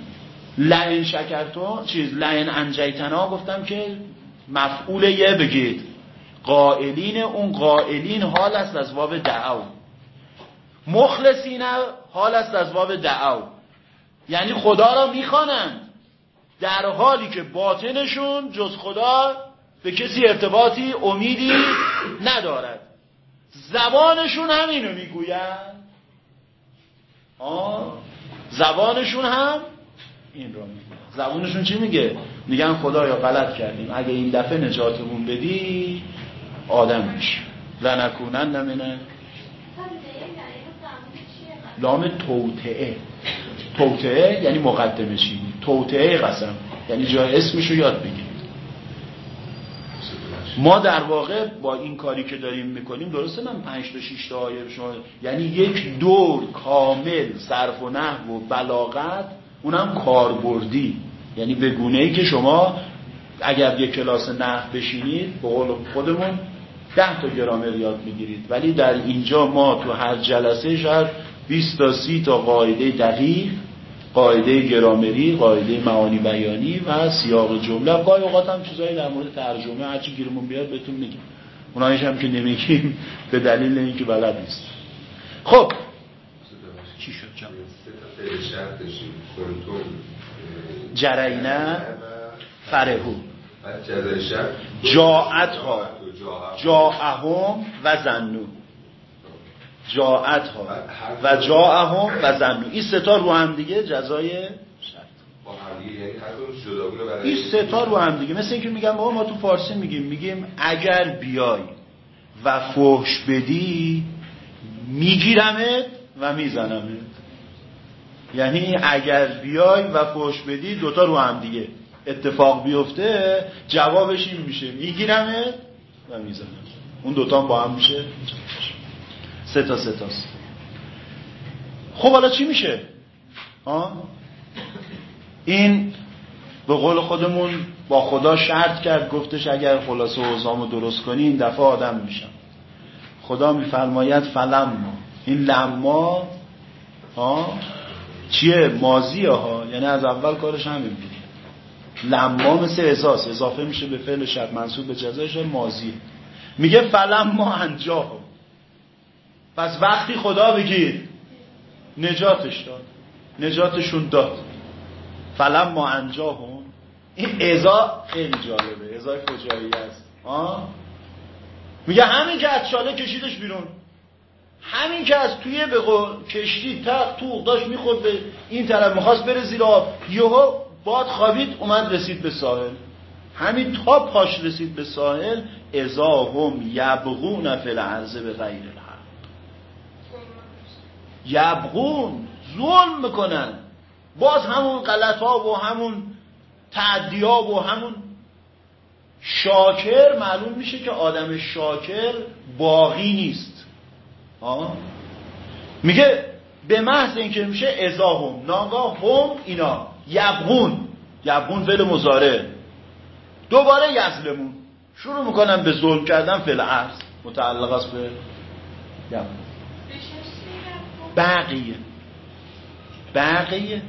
لعن شکرتو چیز لعن انجیتنا گفتم که مفعول یه بگید. قائلین اون قائلین حال است از باب دعو. مخلصین حال است از باب دعو. یعنی خدا را می‌خوانند. در حالی که باطنشون جز خدا به کسی ارتباطی امیدی ندارد. زبانشون همینو می‌گویند. آه زبانشون هم این رو میگه زبانشون چی میگه؟ میگن خدایا غلط کردیم. اگه این دفعه نجاتمون بدی آدم میشه لنکونن نمینه لام توتعه توتعه یعنی مقدمه چینی توتعه قسم. یعنی جای اسمش رو یاد بگیرید ما در واقع با این کاری که داریم می‌کنیم درسته من پنج تا شیش تا آیه شما یعنی یک دور کامل صرف و نحو و بلاغت اونم کاربردی. یعنی به گونه ای که شما اگر یک کلاس نحو بشینید به قول خودمون ده تا گرامر یاد می‌گیرید. ولی در اینجا ما تو هر جلسه شاید 20 تا 30 تا قاعده دقیق قاعده گرامری قاعده معانی بیانی و سیاق جمله. گاهی اوقات هم چیزایی در مورد ترجمه هرچی گیرمون بیاد بهتون میگیم. اونایش هم که نمیگیم به دلیل اینکه بلد نیست. خب. چی شد؟ جان. جرینه فرهو. جاعت ها جاعهم و زنو جاعت ها و جاعهم و زنو این ستا رو هم دیگه جزای این ستا رو هم دیگه. مثل اینکه میگم ما تو فارسی میگیم میگیم اگر بیای و فحش بدی میگیرمت و میزنمت. یعنی اگر بیای و فحش بدی دوتا رو هم دیگه اتفاق بیفته جوابش این میشه. میگیرمت و می‌زنم اون دوتا با هم میشه. سه تا سه تاست خب حالا چی میشه؟ آه؟ این به قول خودمون با خدا شرط کرد گفتش اگر خلاصه اوزامو درست کنی این دفعه آدم میشم. خدا میفرماید فلما. این لما ها چیه؟ مازیه ها. یعنی از اول کارش همین بود. لما مثل احساس اضافه میشه به فعل شب منصوب به جزایش مازی میگه فلم ما انجاه پس وقتی خدا بگیر نجاتش داد. نجاتشون داد. فلم ما انجاه این ازا خیلی جالبه. ازای کجایی است؟ میگه همین که از چاله کشیدش بیرون. همین که از توی به کشتی تق تو داشت می‌خورد به این طرف می‌خواست بره زیر آب. یهو باد خوابید اومد رسید به ساحل. همین تا پاش رسید به ساحل ازا هم یبغون فی به غیر یبغون ظلم می‌کنن. باز همون غلط ها و همون تعدی و همون شاکر معلوم میشه که آدم شاکر باقی نیست؟ میگه به محض اینکه میشه ازاهم ناگاه هم اینا. یبغون. یبغون فعل مزاره دوباره یظلمون شروع می‌کنن به ظلم کردن فعل عرض متعلق است به یبغون. بقیه. بقیه.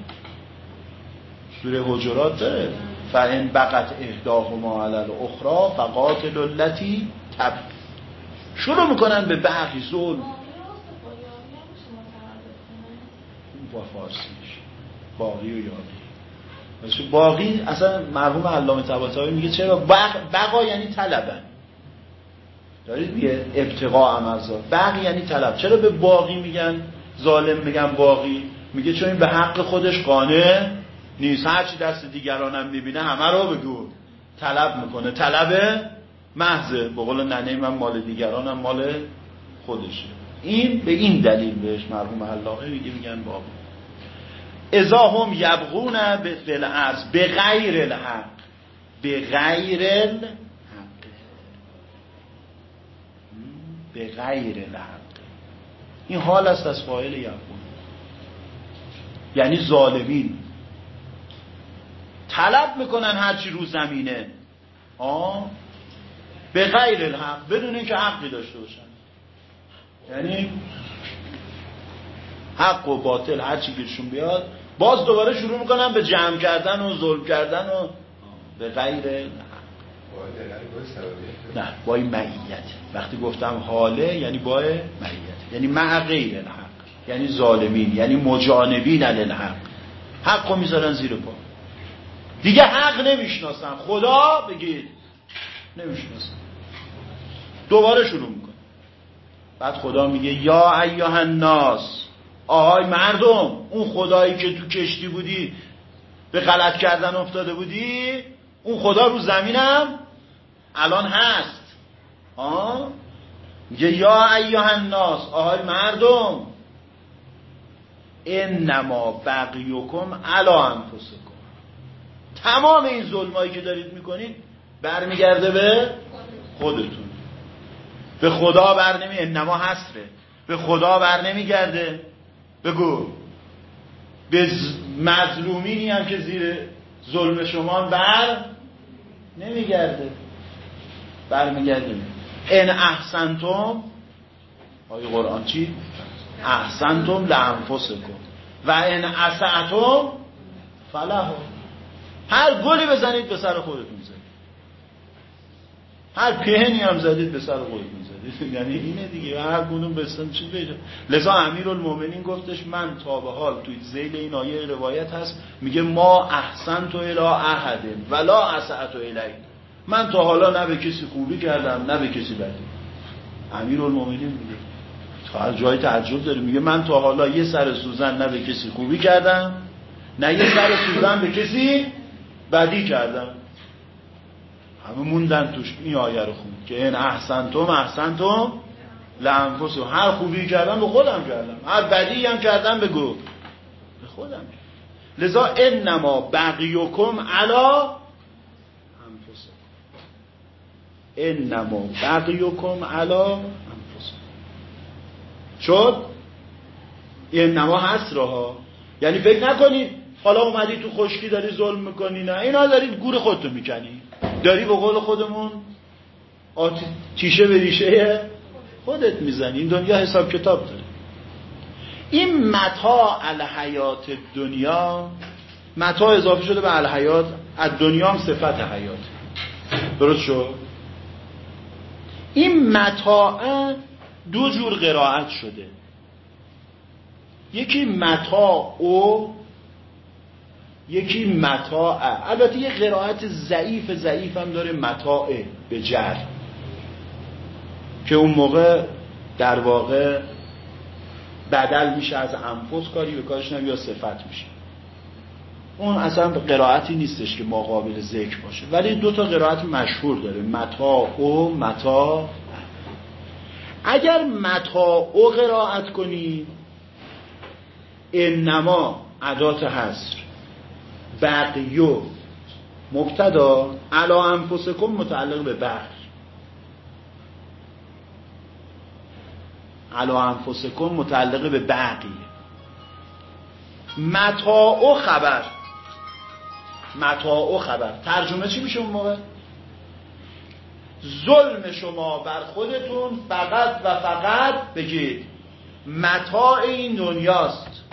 سوره حجرات داره. فهم بقت اهداهما علی الاخرى فقاتل التي تب شروع می‌کنن به بقی ظلم. با فارسیش باقی و یابی باقی اصلا مرحوم علامه طباطبایی میگه چرا؟ بق... بقا یعنی طلبن. دارید یه ابتقاء امرزا بقی یعنی طلب. چرا به باقی میگن؟ ظالم میگن باقی. میگه چون این به حق خودش قانع نیست. هرچی دست دیگرانم می‌بینه همه رو بگو. طلب می‌کنه. طلب محضه به قول ننه من مال دیگرانم مال خودشه. این به این دلیل بهش مرحوم حلاقه میگه میگن باقی. ازا هم یبغون به به غیر الحق. به غیر الحق. به غیر الحق. این حال است از فاعل یبغون یعنی ظالمین. طلب می‌کنن هرچی رو زمینه. آه؟ به غیر الحق بدون اینکه حقی داشته باشن. یعنی حق و باطل هرچی گیرشون بیاد باز دوباره شروع می‌کنن به جمع کردن و ظلم کردن و به غیر الحق. نه با این معیت. وقتی گفتم حاله یعنی با معیت. یعنی مع غیر الحق یعنی ظالمین یعنی مجانبین الحق. حق رو می‌ذارن زیر پا. دیگه حق نمی‌شناسن. خدا بگید نمی‌شناسن. دوباره شروع می‌کنه. بعد خدا میگه یا ایها الناس آهای مردم اون خدایی که تو کشتی بودی به غلط کردن افتاده بودی اون خدا رو زمینم الان هست. آه؟ میگه یا ایها الناس آهای مردم انما بقیکم علا انفسکم. تمام این ظلمایی که دارید می‌کنید برمیگرده به خودتون. به خدا بر نمی انما حسره به خدا بر نمیگرده. بگو. به مظلومینی هم که زیر ظلم شما بر نمیگرده. برمیگرده. ان احسنتم آیه قرآن چی؟ احسنتم لانفسکم. و ان اسعتم فلهم. هر گلی بزنید به سر خودتون زدید هر پهنی هم زدید به سر خودتون زدید یعنی اینه دیگه. هر گونون بسن چی بیجا لذا امیر المومنین گفتش من تا به حال توی زیل این آیه روایت هست. میگه ما احسن تو الا احده ولا اسعت الی من تا حالا نه به کسی خوبی کردم نه به کسی بدی. امیر المومنین میگه تا جای تعجب داره میگه من تا حالا یه سر سوزن نه به کسی خوبی کردم نه یه سر سوزن به کسی بدی کردم. همه موندن توش این آیه رو خون که این احسنتم احسنتم لانفسو هر خوبی کردم به خودم کردم هر بدی هم کردم بگو به خودم. لذا انما بقیکم علا انفسکم انما بقیکم علا شد؟ انما هست راه یعنی فکر نکنید حالا اومدی تو خشکی داری ظلم می‌کنی نه. اینا داری گور خودتو می‌کنی. داری به قول خودمون تیشه به ریشه خودت می‌زنی. این دنیا حساب کتاب داره. این متا الحیات دنیا متا اضافه شده به الحیات. از دنیا هم صفت حیات. درست شد؟ این متاع دو جور قرائت شده. یکی متا او یکی متاع. البته یه قرائت ضعیف ضعیف هم داره متاع به جر. که اون موقع در واقع بدل میشه از انفس کاری به کارش یا صفت میشه. اون اصلا قرائتی نیستش که ما قابل ذکر باشه. ولی دو تا قرائت مشهور داره. متاع و متاع اگر متاع و قرائت کنی انما عدات حصر بقیو مبتدا علا انفسکم متعلق به بقی علا انفسکم متعلق به بقی متاع خبر. متاع خبر. ترجمه چی میشه اون موقع؟ ظلم شما بر خودتون فقط و فقط بگید متاع این دنیاست.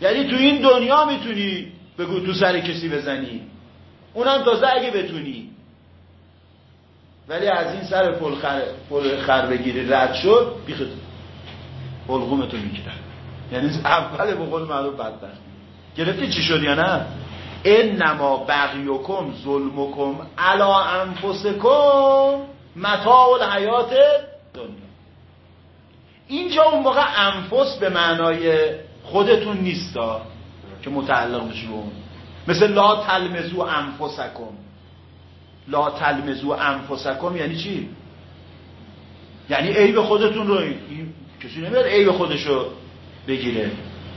یعنی تو این دنیا می‌تونی بگو تو سر کسی بزنی. اونم تازه اگه بتونی. ولی از این سر پل خر, پل خر بگیری رد شد بیخت حلقومتو می‌گیرن. یعنی اول به قول معروف بدبخت. گرفتی چی شد یا نه؟ انما بغیکم ظلمکم علا انفسکم متاع الحیات دنیا اینجا اون موقع انفس به معنای خودتون نیستا که متعلق بشه به اون. مثل لا تلمزو انفسکم. لا تلمزو انفسکم یعنی چی؟ یعنی عیب خودتون رو این کسی نمیاد عیب خودشو بگیره.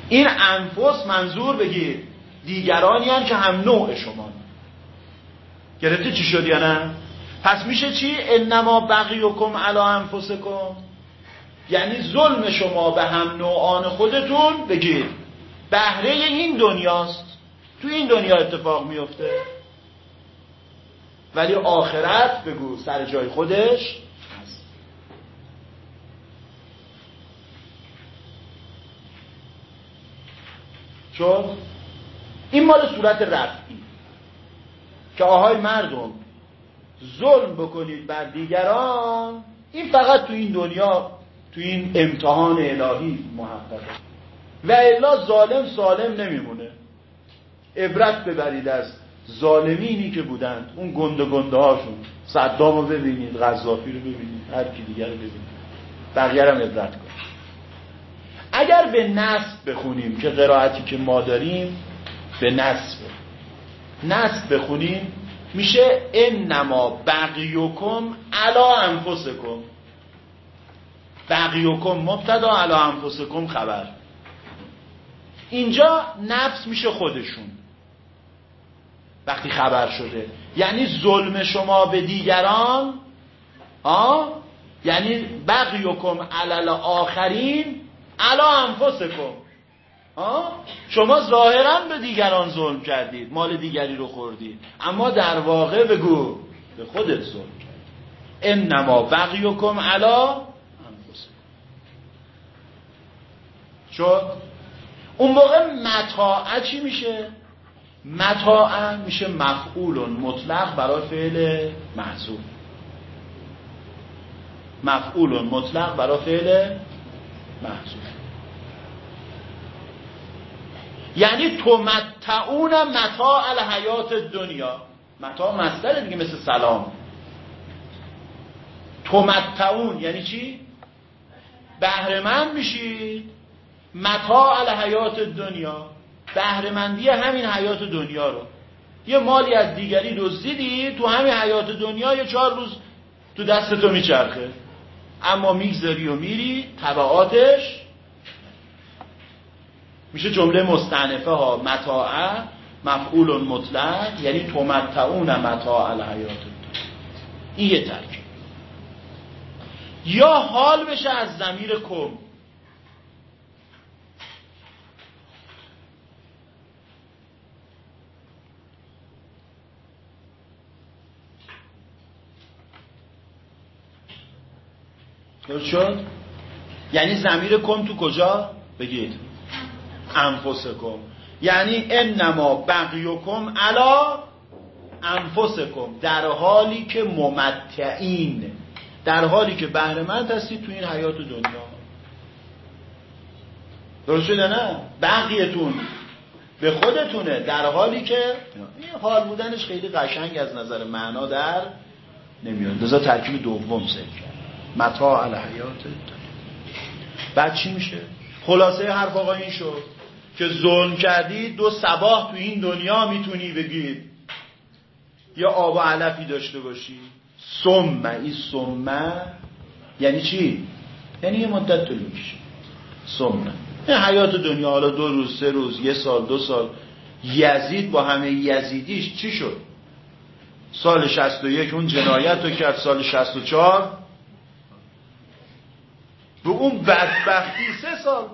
این انفس منظور بگیر. دیگرانی هم که هم نوع شما. گرفته چی شد یا نه؟ پس میشه چی؟ انما بقیکم علی انفسکم. یعنی ظلم شما به هم نوعان خودتون بگیر. بهره این دنیاست. تو این دنیا اتفاق میفته. ولی آخرت بگو سر جای خودش چون این مال صورت رفعی که آهای مردم ظلم بکنید بر دیگران این فقط تو این دنیا تو این امتحان الهی محققه. و الا ظالم سالم نمیمونه. عبرت ببرید از ظالمینی که بودند. اون گنده گنده هاشون صدام رو ببینید غذافی رو ببینید هر کی دیگر رو ببینید. بقیه عبرت کنید. اگر به نصب بخونیم که قرائتی که ما داریم به نصب. نصب بخونیم میشه انما بقیوکم علا انفسکم. بقیوکم مبتدا علا انفسکم خبر. اینجا نفس میشه خودشون. وقتی خبر شده. یعنی ظلم شما به دیگران آه یعنی بقیوکم علل آخرین علا انفسکم. شما ظاهرا به دیگران ظلم کردید مال دیگری رو خوردید. اما در واقع بگو به خودت ظلم کرد انما بقیکم علا انفسکم. چون اون موقع متاعه چی میشه؟ متاعه میشه مفعول مطلق برای فعل محذوف مفعول مطلق برای فعل محذوف یعنی تو متعون متاع الحیات دنیا متاع مصدر دیگه مثل سلام. تو متعون یعنی چی؟ بهرمند میشید. متاع الحیات دنیا بهرمندی همین حیات دنیا رو. یه مالی از دیگری دزدیدی تو همین حیات دنیا یه چهار روز تو دست تو میچرخه. اما می‌گذاری و میری طبعاتش میشه جمله مستعنفه ها. متاعه مفعول مطلق یعنی تمتعون متاع الحیات این یه ترکیب یا حال بشه از زمیر کم. شد؟ یعنی زمیر کم تو کجا؟ بگید. انفسکم. یعنی انما بقیکم علا انفسکم. در حالی که ممتعین. در حالی که بهرمند هستید تو این حیات دنیا. درست شده نه؟ بقیتون به خودتونه. در حالی که این حال بودنش خیلی قشنگ از نظر معنا در نمیاد. لذا ترکیب دوم سید کرد متاع الحیات. بعد چی میشه؟ خلاصه حرف آقا این شد. که ظلم کردی دو سباه تو این دنیا می‌تونی بگید یا آب و علفی داشته باشی. سمه. این سمه یعنی چی؟ یعنی یه مدت طول میشه سمه. این حیات دنیا حالا دو روز سه روز یه سال دو سال. یزید با همه یزیدیش چی شد؟ سال 61 اون جنایت رو کرد سال 64 به اون بدبختی سه سال.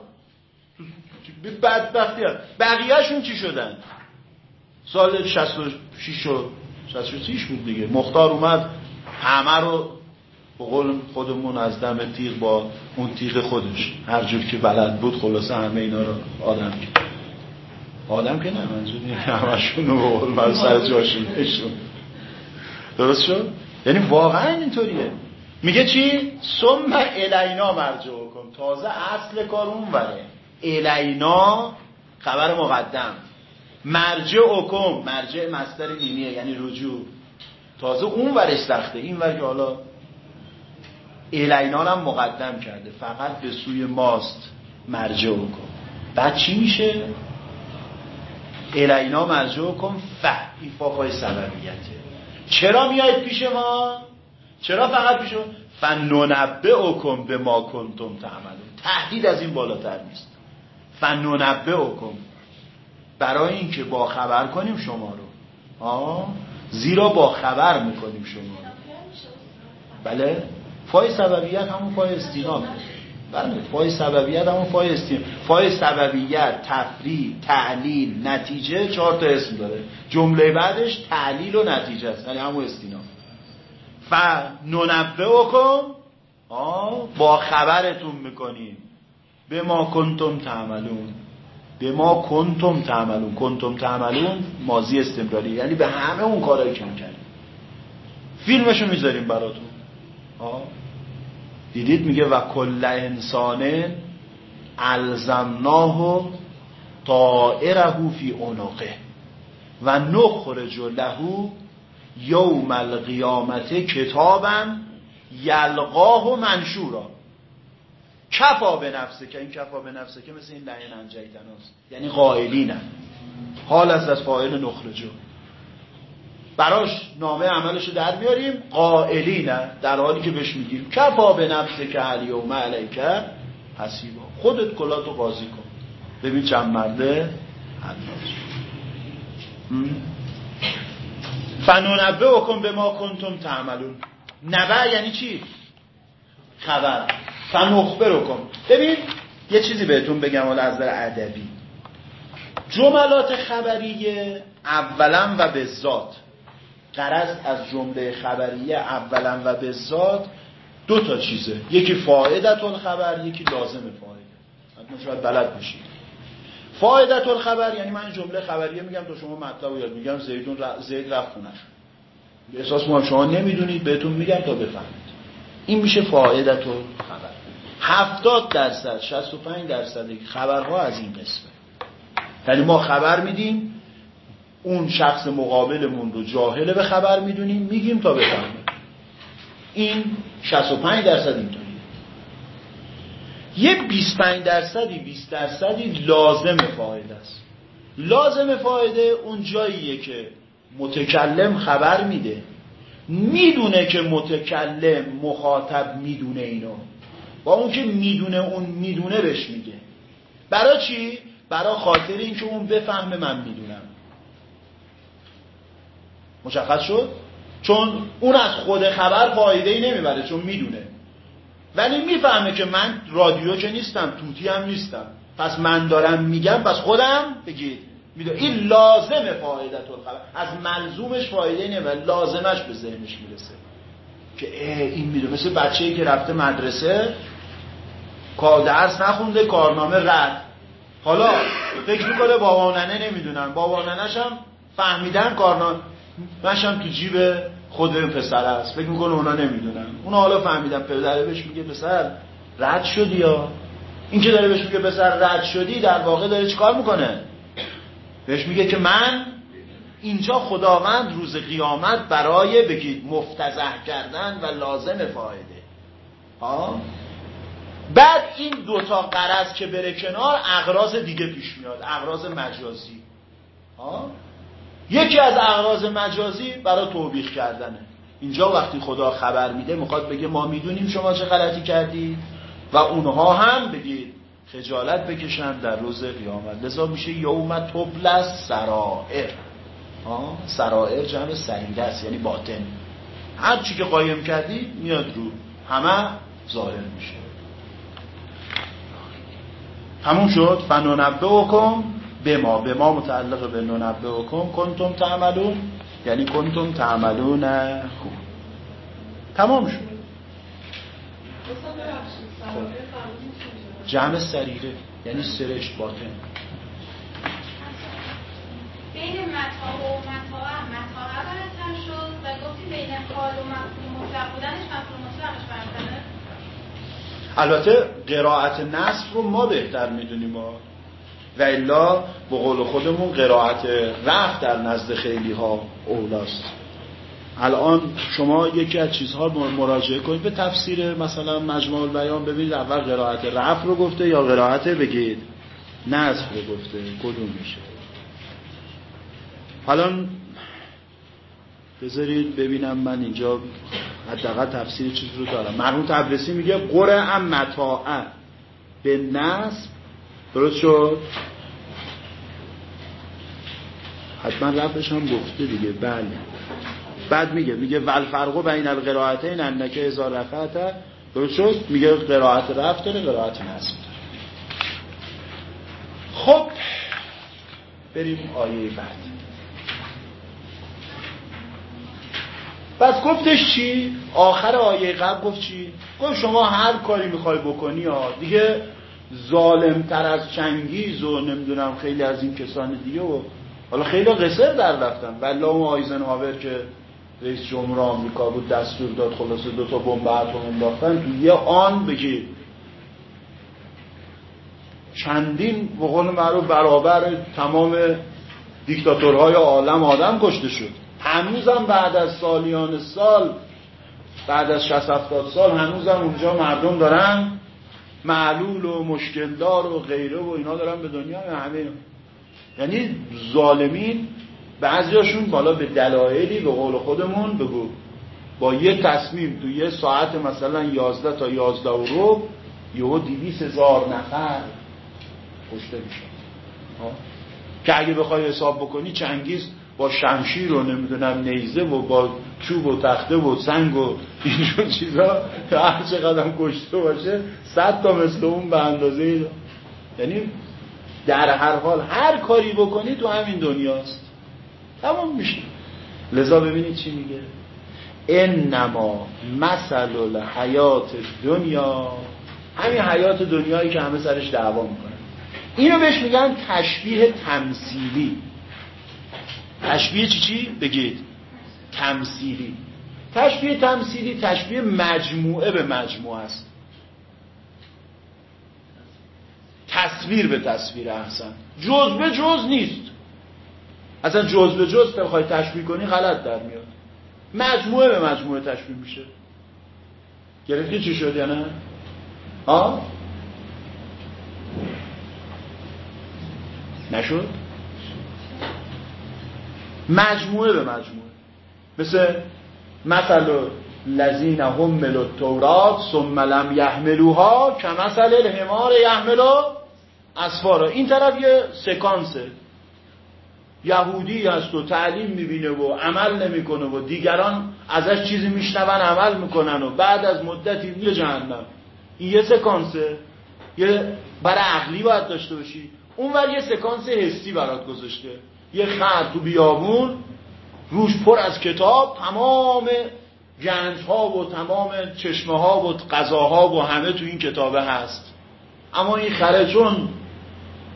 به بدبختی هست بقیهشون چی شدن؟ سال 66 و 66 بود دیگه. مختار اومد. همه رو به قول خودمون از دم تیغ با اون تیغ خودش. هر جور که بلد بود خلاصه همه اینا رو آدم کرد. آدم که نه منظور همشون رو به قول سر جاشون درست شد؟ یعنی واقعا اینطوریه. میگه چی؟ سم الینا مرجع کن تازه اصل کار اون وره. الینا خبر مقدم. مرجع حکم مرجع مصدر نیمیه یعنی رجوع. تازه اون ورش سخته. این ور که حالا الینان هم مقدم کرده. فقط به سوی ماست مرجع کن بعد چی میشه؟ الینا مرجع کن ف این فاقای سببیته. چرا میاید پیش ما؟ چرا فقط پیش ما؟ فننبه اکن به ما کنتم تعملون. تهدید از این بالاتر نیست. فننبه اکن برای اینکه با خبر کنیم شما رو. آه؟ زیرا با خبر می‌کنیم شما رو. بله؟ فای سببیت همون فای استیناف بله فای سببیت همون فای استیناف فای سببیت تفریع تعلیل نتیجه چهار تا اسم داره. جمله بعدش تعلیل و نتیجه است یعنی همون استیناف فننبئكم با خبرتون می‌کنیم. بما كنتم تعملون. بما كنتم تعملون. كنتم تعملون ماضی استمراری. یعنی به همه اون کارهایی که می‌کنیم فیلمشو می‌ذاریم براتون. آه. دیدید؟ میگه و کل انسان الزمناه طائره فی عنقه. و نخرج له یوم القیامت کتابا یلقاه منشورا. کفا به نفسه که این کفا به نفسه که مثل این لعین انجیتناست یعنی قائلینن حال از از فاعل نخرجو. براش نامه عملشو در بیاریم قائلینن در حالی که بهش میگیم کفا به نفسه که و علیکه حسیبا. خودت کلاتو قاضی کن. ببین چند مرده. فنونبه کن به ما کنتم تعملون. نبع یعنی چی؟ خبر. فنخبر کن. ببین یه چیزی بهتون بگم حالا از در ادبی. جملات خبریه اولا و به ذات. از جمله خبریه اولا و به ذات دو تا چیزه. یکی فایدت خبر یکی لازم فایده حتما شاید بلد بشید فایدت الخبر یعنی من جمله خبریه میگم تو شما مطلب یاد میگم زیدون ر... زید رفت خونش احساس ما شما نمی‌دونید بهتون میگم تا بفهمید. این میشه فایدت خبر. هفتاد درصد 65 درصد خبرها از این قسمه. یعنی ما خبر میدیم اون شخص مقابلمون رو جاهله به خبر می‌دونیم میگیم تا بفهمید این 65 درصد اینطوری یه 25 درصدی 20 درصدی لازم فایده است. لازم فایده اون جاییه که متکلم خبر میده. می‌دونه که متکلم مخاطب می‌دونه اینو. با اون که می‌دونه اون می‌دونه بهش میگه. برای چی؟ برای خاطر اینکه اون بفهمه من می‌دونم. مشخص شد؟ چون اون از خود خبر فایده ای نمی‌بره چون می‌دونه. ولی می‌فهمه که من رادیو که نیستم توتی هم نیستم. پس من دارم میگم پس خودم بگید. می‌دونم این لازم فایدت الخبر از ملزومش فایده نمی‌بره لازمش به ذهنش می‌رسه. که این می‌دونه مثل بچه‌ای که رفته مدرسه کار درس نخونده کارنامه رد. حالا فکر می‌کنه بابا ننه نمی‌دونن. بابا ننش هم فهمیدن کارنامه مشم تو جیب خود پسر است. فکر می‌کنه اونا نمی‌دونن. اونا حالا فهمیدن پدره بهش میگه پسر رد شدی یا؟ این که داره بهش میگه پسر رد شدی؟ در واقع داره چیکار می‌کنه؟ بهش میگه که من اینجا خداوند روز قیامت برای بگید مفتزه کردن و لازم فایده. ها بعد این دوتا قرض که بره کنار اغراض دیگه پیش میاد اغراض مجازی. ها یکی از اغراض مجازی برای توبیخ کردنه. اینجا وقتی خدا خبر میده می‌خواد بگه ما می‌دونیم شما چه غلطی کردید و اونها هم بگید خجالت بکشن در روز قیامت. لذا میشه یوم تبلس سرائر. سرائر جمع سریده است یعنی باطن. هر چی که قایم کردی میاد رو. همه ظاهر میشه. تموم شد. فنونبه کن به ما. به ما متعلق به ننبه کن کنتم تعملون. یعنی کنتم تعملون خوب تمام شد. جمع سریره یعنی سرش باطن. بین متا و متا متا برتر شد و گفتی بین حال و مفهوم مطلق بودنش مفهوم مطلقش برتره البته قرائت نصف رو ما بهتر می‌دونیم و الا به قول خودمون قرائت رفت در نزد خیلی ها اولاست. الان شما یکی از چیزها مراجعه کنید. به تفسیر مثلا مجموع بیان ببینید اول قرائت رفع رو گفته یا قرائت بگید؟ نصف رو گفته. کدوم میشه؟ الان بذارید ببینم من اینجا حداقل تفسیر چیز رو دارم. مرحوم تبرسی میگه ام متاعه به نصب. درست شد؟ حتما رفش هم گفته دیگه. بله. بعد میگه میگه ول فرقو بین القرائتین انکه هزار رفعت درست شد میگه قرائت رفت داره قرائت نصب داره خب بریم آیه بعد پس گفتش چی؟ آخر آیه قبل گفت چی؟ گفت شما هر کاری می‌خوای بکنی ها دیگه ظالم تر از چنگیز و نمی‌دونم خیلی از این کسان دیگه و حالا خیلی قصر در رفتن ولی اون آیزنهاور که رئیس جمهور آمریکا بود دستور داد خلاصه دو تا بمب اتم انداختن. تو یه آن بگی. چندین به قول معروف برابر تمام دیکتاتورهای عالم آدم کشته شد. هنوزم بعد از سالیان سال بعد از 60 70 سال هنوزم اونجا مردم دارن. معلول و مشکلدار و غیره و اینا دارن به دنیا همه. یعنی ظالمین بعضیاشون بالا به دلایلی به قول خودمون بگو با یه تصمیم تو یه ساعت مثلا 11 تا 11 و رو یهو 200 هزار نفر کشته میشن. که اگه بخوای حساب بکنی چنگیز با شمشیر و نمی‌دونم نیزه و با چوب و تخته و سنگ و اینجور چیزا هر چقدر کشته باشه صد تا مثل اون به اندازه یعنی در هر حال هر کاری بکنی تو همین دنیاست. تمام میشه. لذا ببینید چی میگه؟ انما مثل الحیات دنیا همین حیات دنیایی که همه سرش دعوا می‌کنن. اینو بهش میگن تشبیه تمثیلی. تشبیه چی چی؟ بگید. تمثیلی. تشبیه تمثیلی تشبیه مجموعه به مجموعه است. تصویر به تصویر احسن. جز به جز نیست. اصلا جز به جز بخوای تشبیه کنی غلط در میاد. مجموعه به مجموعه تشبیه میشه. گرفتی چی شد یا نه؟ ها؟ نشد؟ مجموعه به مجموعه. مثل مثل لذین هم التورات ثم لم یحملوها که مثل الحمار یحملو اسفارا. این طرف یه سکانسه. یهودی هست و تعلیم می‌بینه و عمل نمی‌کنه و دیگران ازش چیزی میشنون عمل می‌کنن و بعد از مدتی میره جهنم. این یه سکانسه. یه برای عقلی باید داشته باشی. اونور یه سکانس حسی برات گذاشته. یه خط تو بیابون روش پر از کتاب تمام گنج ها و تمام چشمه ها و غذاها و همه تو این کتابه هست. اما این خره چون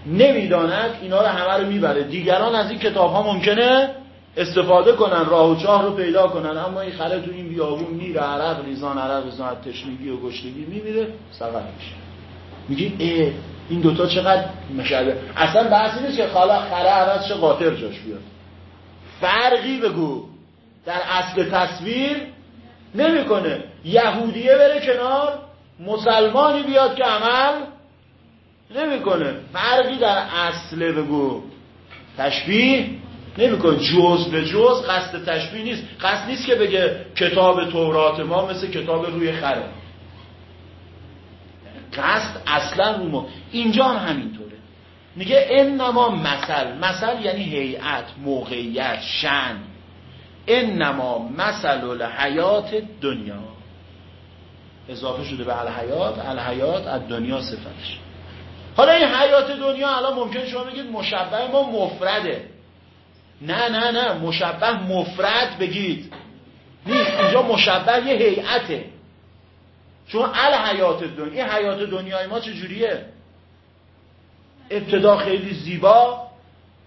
نمی‌داند اینا رو همه رو می‌بره. دیگران از این کتاب ها ممکنه استفاده کنن راه و چاه رو پیدا کنن. اما این خره تو این بیابون میره عرق ریزان عرق ریزان تشنگی و گشتگی میمیره سقط میشه. میگی ای این دوتا چقدر مشابه. اصلا بحثی نیست که خالا خره عوض چه قاطر جاش بیاد. فرقی بگو. در اصل تصویر نمی‌کنه. یهودیه بره کنار مسلمانی بیاد که عمل نمی‌کنه. فرقی در اصل بگو. تشبیه نمی‌کنه. جز به جز قصد تشبیه نیست. قصد نیست که بگه کتاب تورات ما مثل کتاب روی خره. قصد اصلا رو ما. اینجا هم همینطوره. میگه انما مثل. مثل یعنی هیئت موقعیت شن انما مثل الحیات دنیا. اضافه شده به الحیات. الحیات از دنیا صفتش. حالا این حیات دنیا الان ممکن شما بگید مشبه ما مفرده. نه نه نه مشبه مفرد بگید. نیست اینجا مشبه یه هیئته. چون الحیات دنیا این حیات دنیای ما چجوریه؟ ابتدا خیلی زیبا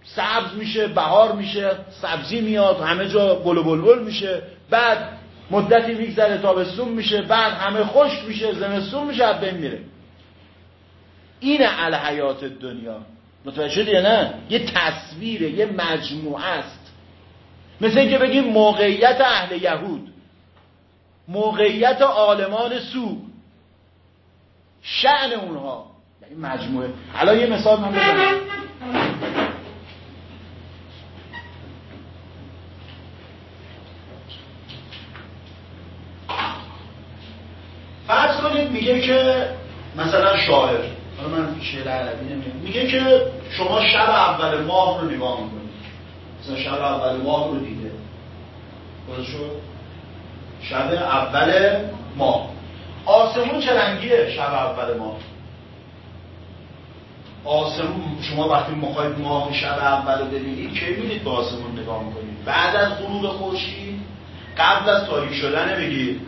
سبز میشه بهار میشه سبزی میاد همه جا گل و بلبل میشه بعد مدتی میگذره تابستون میشه بعد همه خوش میشه زمستون میشه بین میره. این الحیات دنیا. متوجه شدی نه؟ یه تصویره یه مجموعه است. مثل اینکه بگیم موقعیت اهل یهود. موقعیت عالمان سو. شعن اونها. یعنی مجموعه. الان یه مثال من بزنم. فرض کنید میگه که مثلا شاعر. حالا شعر عربی نمیگم میگه که شما شب اول ماه رو نگاه می‌کنید مثلا شب اول ماه رو دیده. شد؟ شب اول ماه. آسمون چه رنگیه شب اول ماه؟ آسمون شما وقتی می‌خواید ماه شب اول رو ببینید که میرید به آسمون نگاه می‌کنید؟ بعد از غروب خورشید قبل از تاریک شدن بگید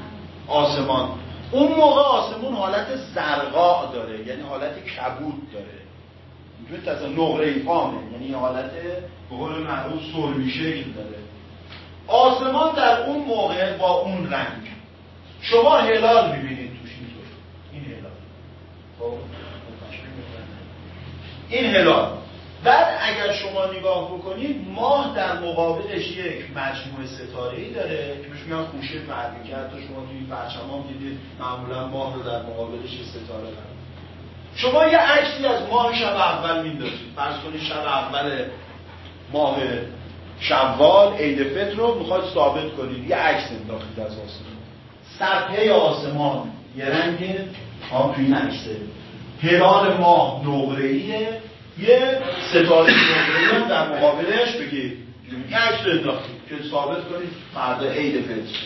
آسمان. اون موقع آسمون حالت زرقاء داره یعنی حالت کبود داره. می‌تونید از نقره فامه یعنی حالت به قول معروف سربی شکل داره. آسمان در اون موقع با اون رنگ. شما هلال می‌بینید توش اینطور این هلال. خب. این هلال. بعد اگر شما نگاه بکنید ماه در مقابلش یک مجموعه ستاره ای داره بهش میگن خوشه فرقی کرد. تو شما توی پرچم دیدید معمولا ماه رو در مقابلش ستاره داره شما یه عکسی از ماه شب اول میندازید. فرض کنید شب اول ماه شوال عید فطر رو می‌خواد ثابت کنید. یه عکس انداختید از آسمان. صفحه آسمان. یه رنگ ها توی این ماه نقره‌ایه. یه ستاره نقره‌ای هم در مقابلش. بگید. عکس انداختید که ثابت کنید فردا عید فطر.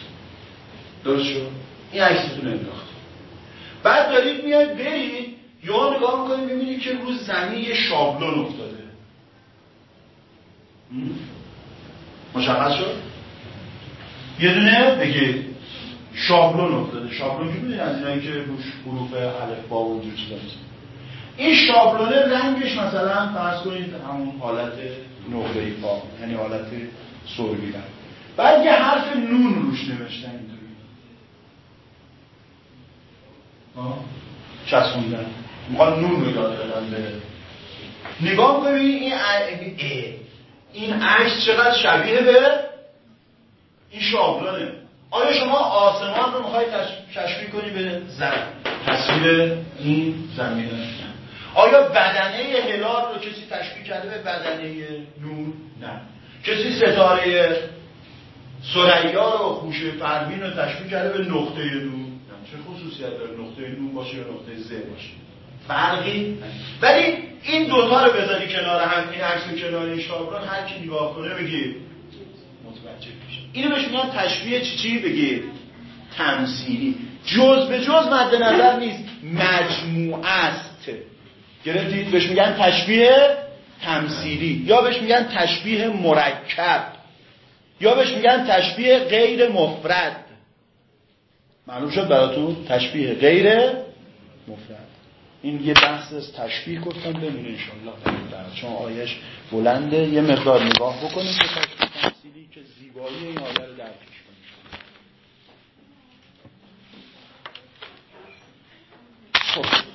درست شد؟ این عکستون انداختید بعد دارید میاد برید یا نگاه می‌کنید ببینید که روز زمین یه شابلون افتاده. مشخص شد؟ یه دونه شابلون افتاده. شابلون که می‌دونی از اینایی که روش حروف الف با و چیزا این شابلونه رنگش مثلا فرض کنید همون حالت نقطه ایفا یعنی حالت سربی رنگ بعد یه حرف نون روش نوشتن اینطوری. چسبوندن. می‌خواد نون رو یاد دادن به نگاه کنید این این عکس چقدر شبیه به این شابلونه آیا شما آسمان رو می‌خواید تشبیه کنی به زن تصویر این زمین آیا بدنه هلال رو کسی تشبیه کرده به بدنه نور؟ نه. کسی ستاره سریا رو خوش پروین رو تشبیه کرده به نقطه نور؟ چه خصوصیت داره نقطه نور باشه یا نقطه ز باشه؟ فرقی ولی این دوتا رو بذاری کنار هم این عکس کنار این شابلون هر کی نگاه کنه بگی متوجه میشه. اینو بهش میگن تشبیه چی؟ چی؟ بگی تمثیلی. جز به جز مد نظر نیست. مجموعه است. گرفتید بهش میگن تشبیه تمثیلی یا بهش میگن تشبیه مرکب یا بهش میگن تشبیه غیر مفرد. معلوم شد براتون؟ تشبیه غیر مفرد. این یه بحث از تشبیه گفتم بمونه انشالله چون آیش بلنده یه مقدار نگاه بکنیم که تشبیه تمثیلی که زیبایی این آیه رو درکش کنیم خب.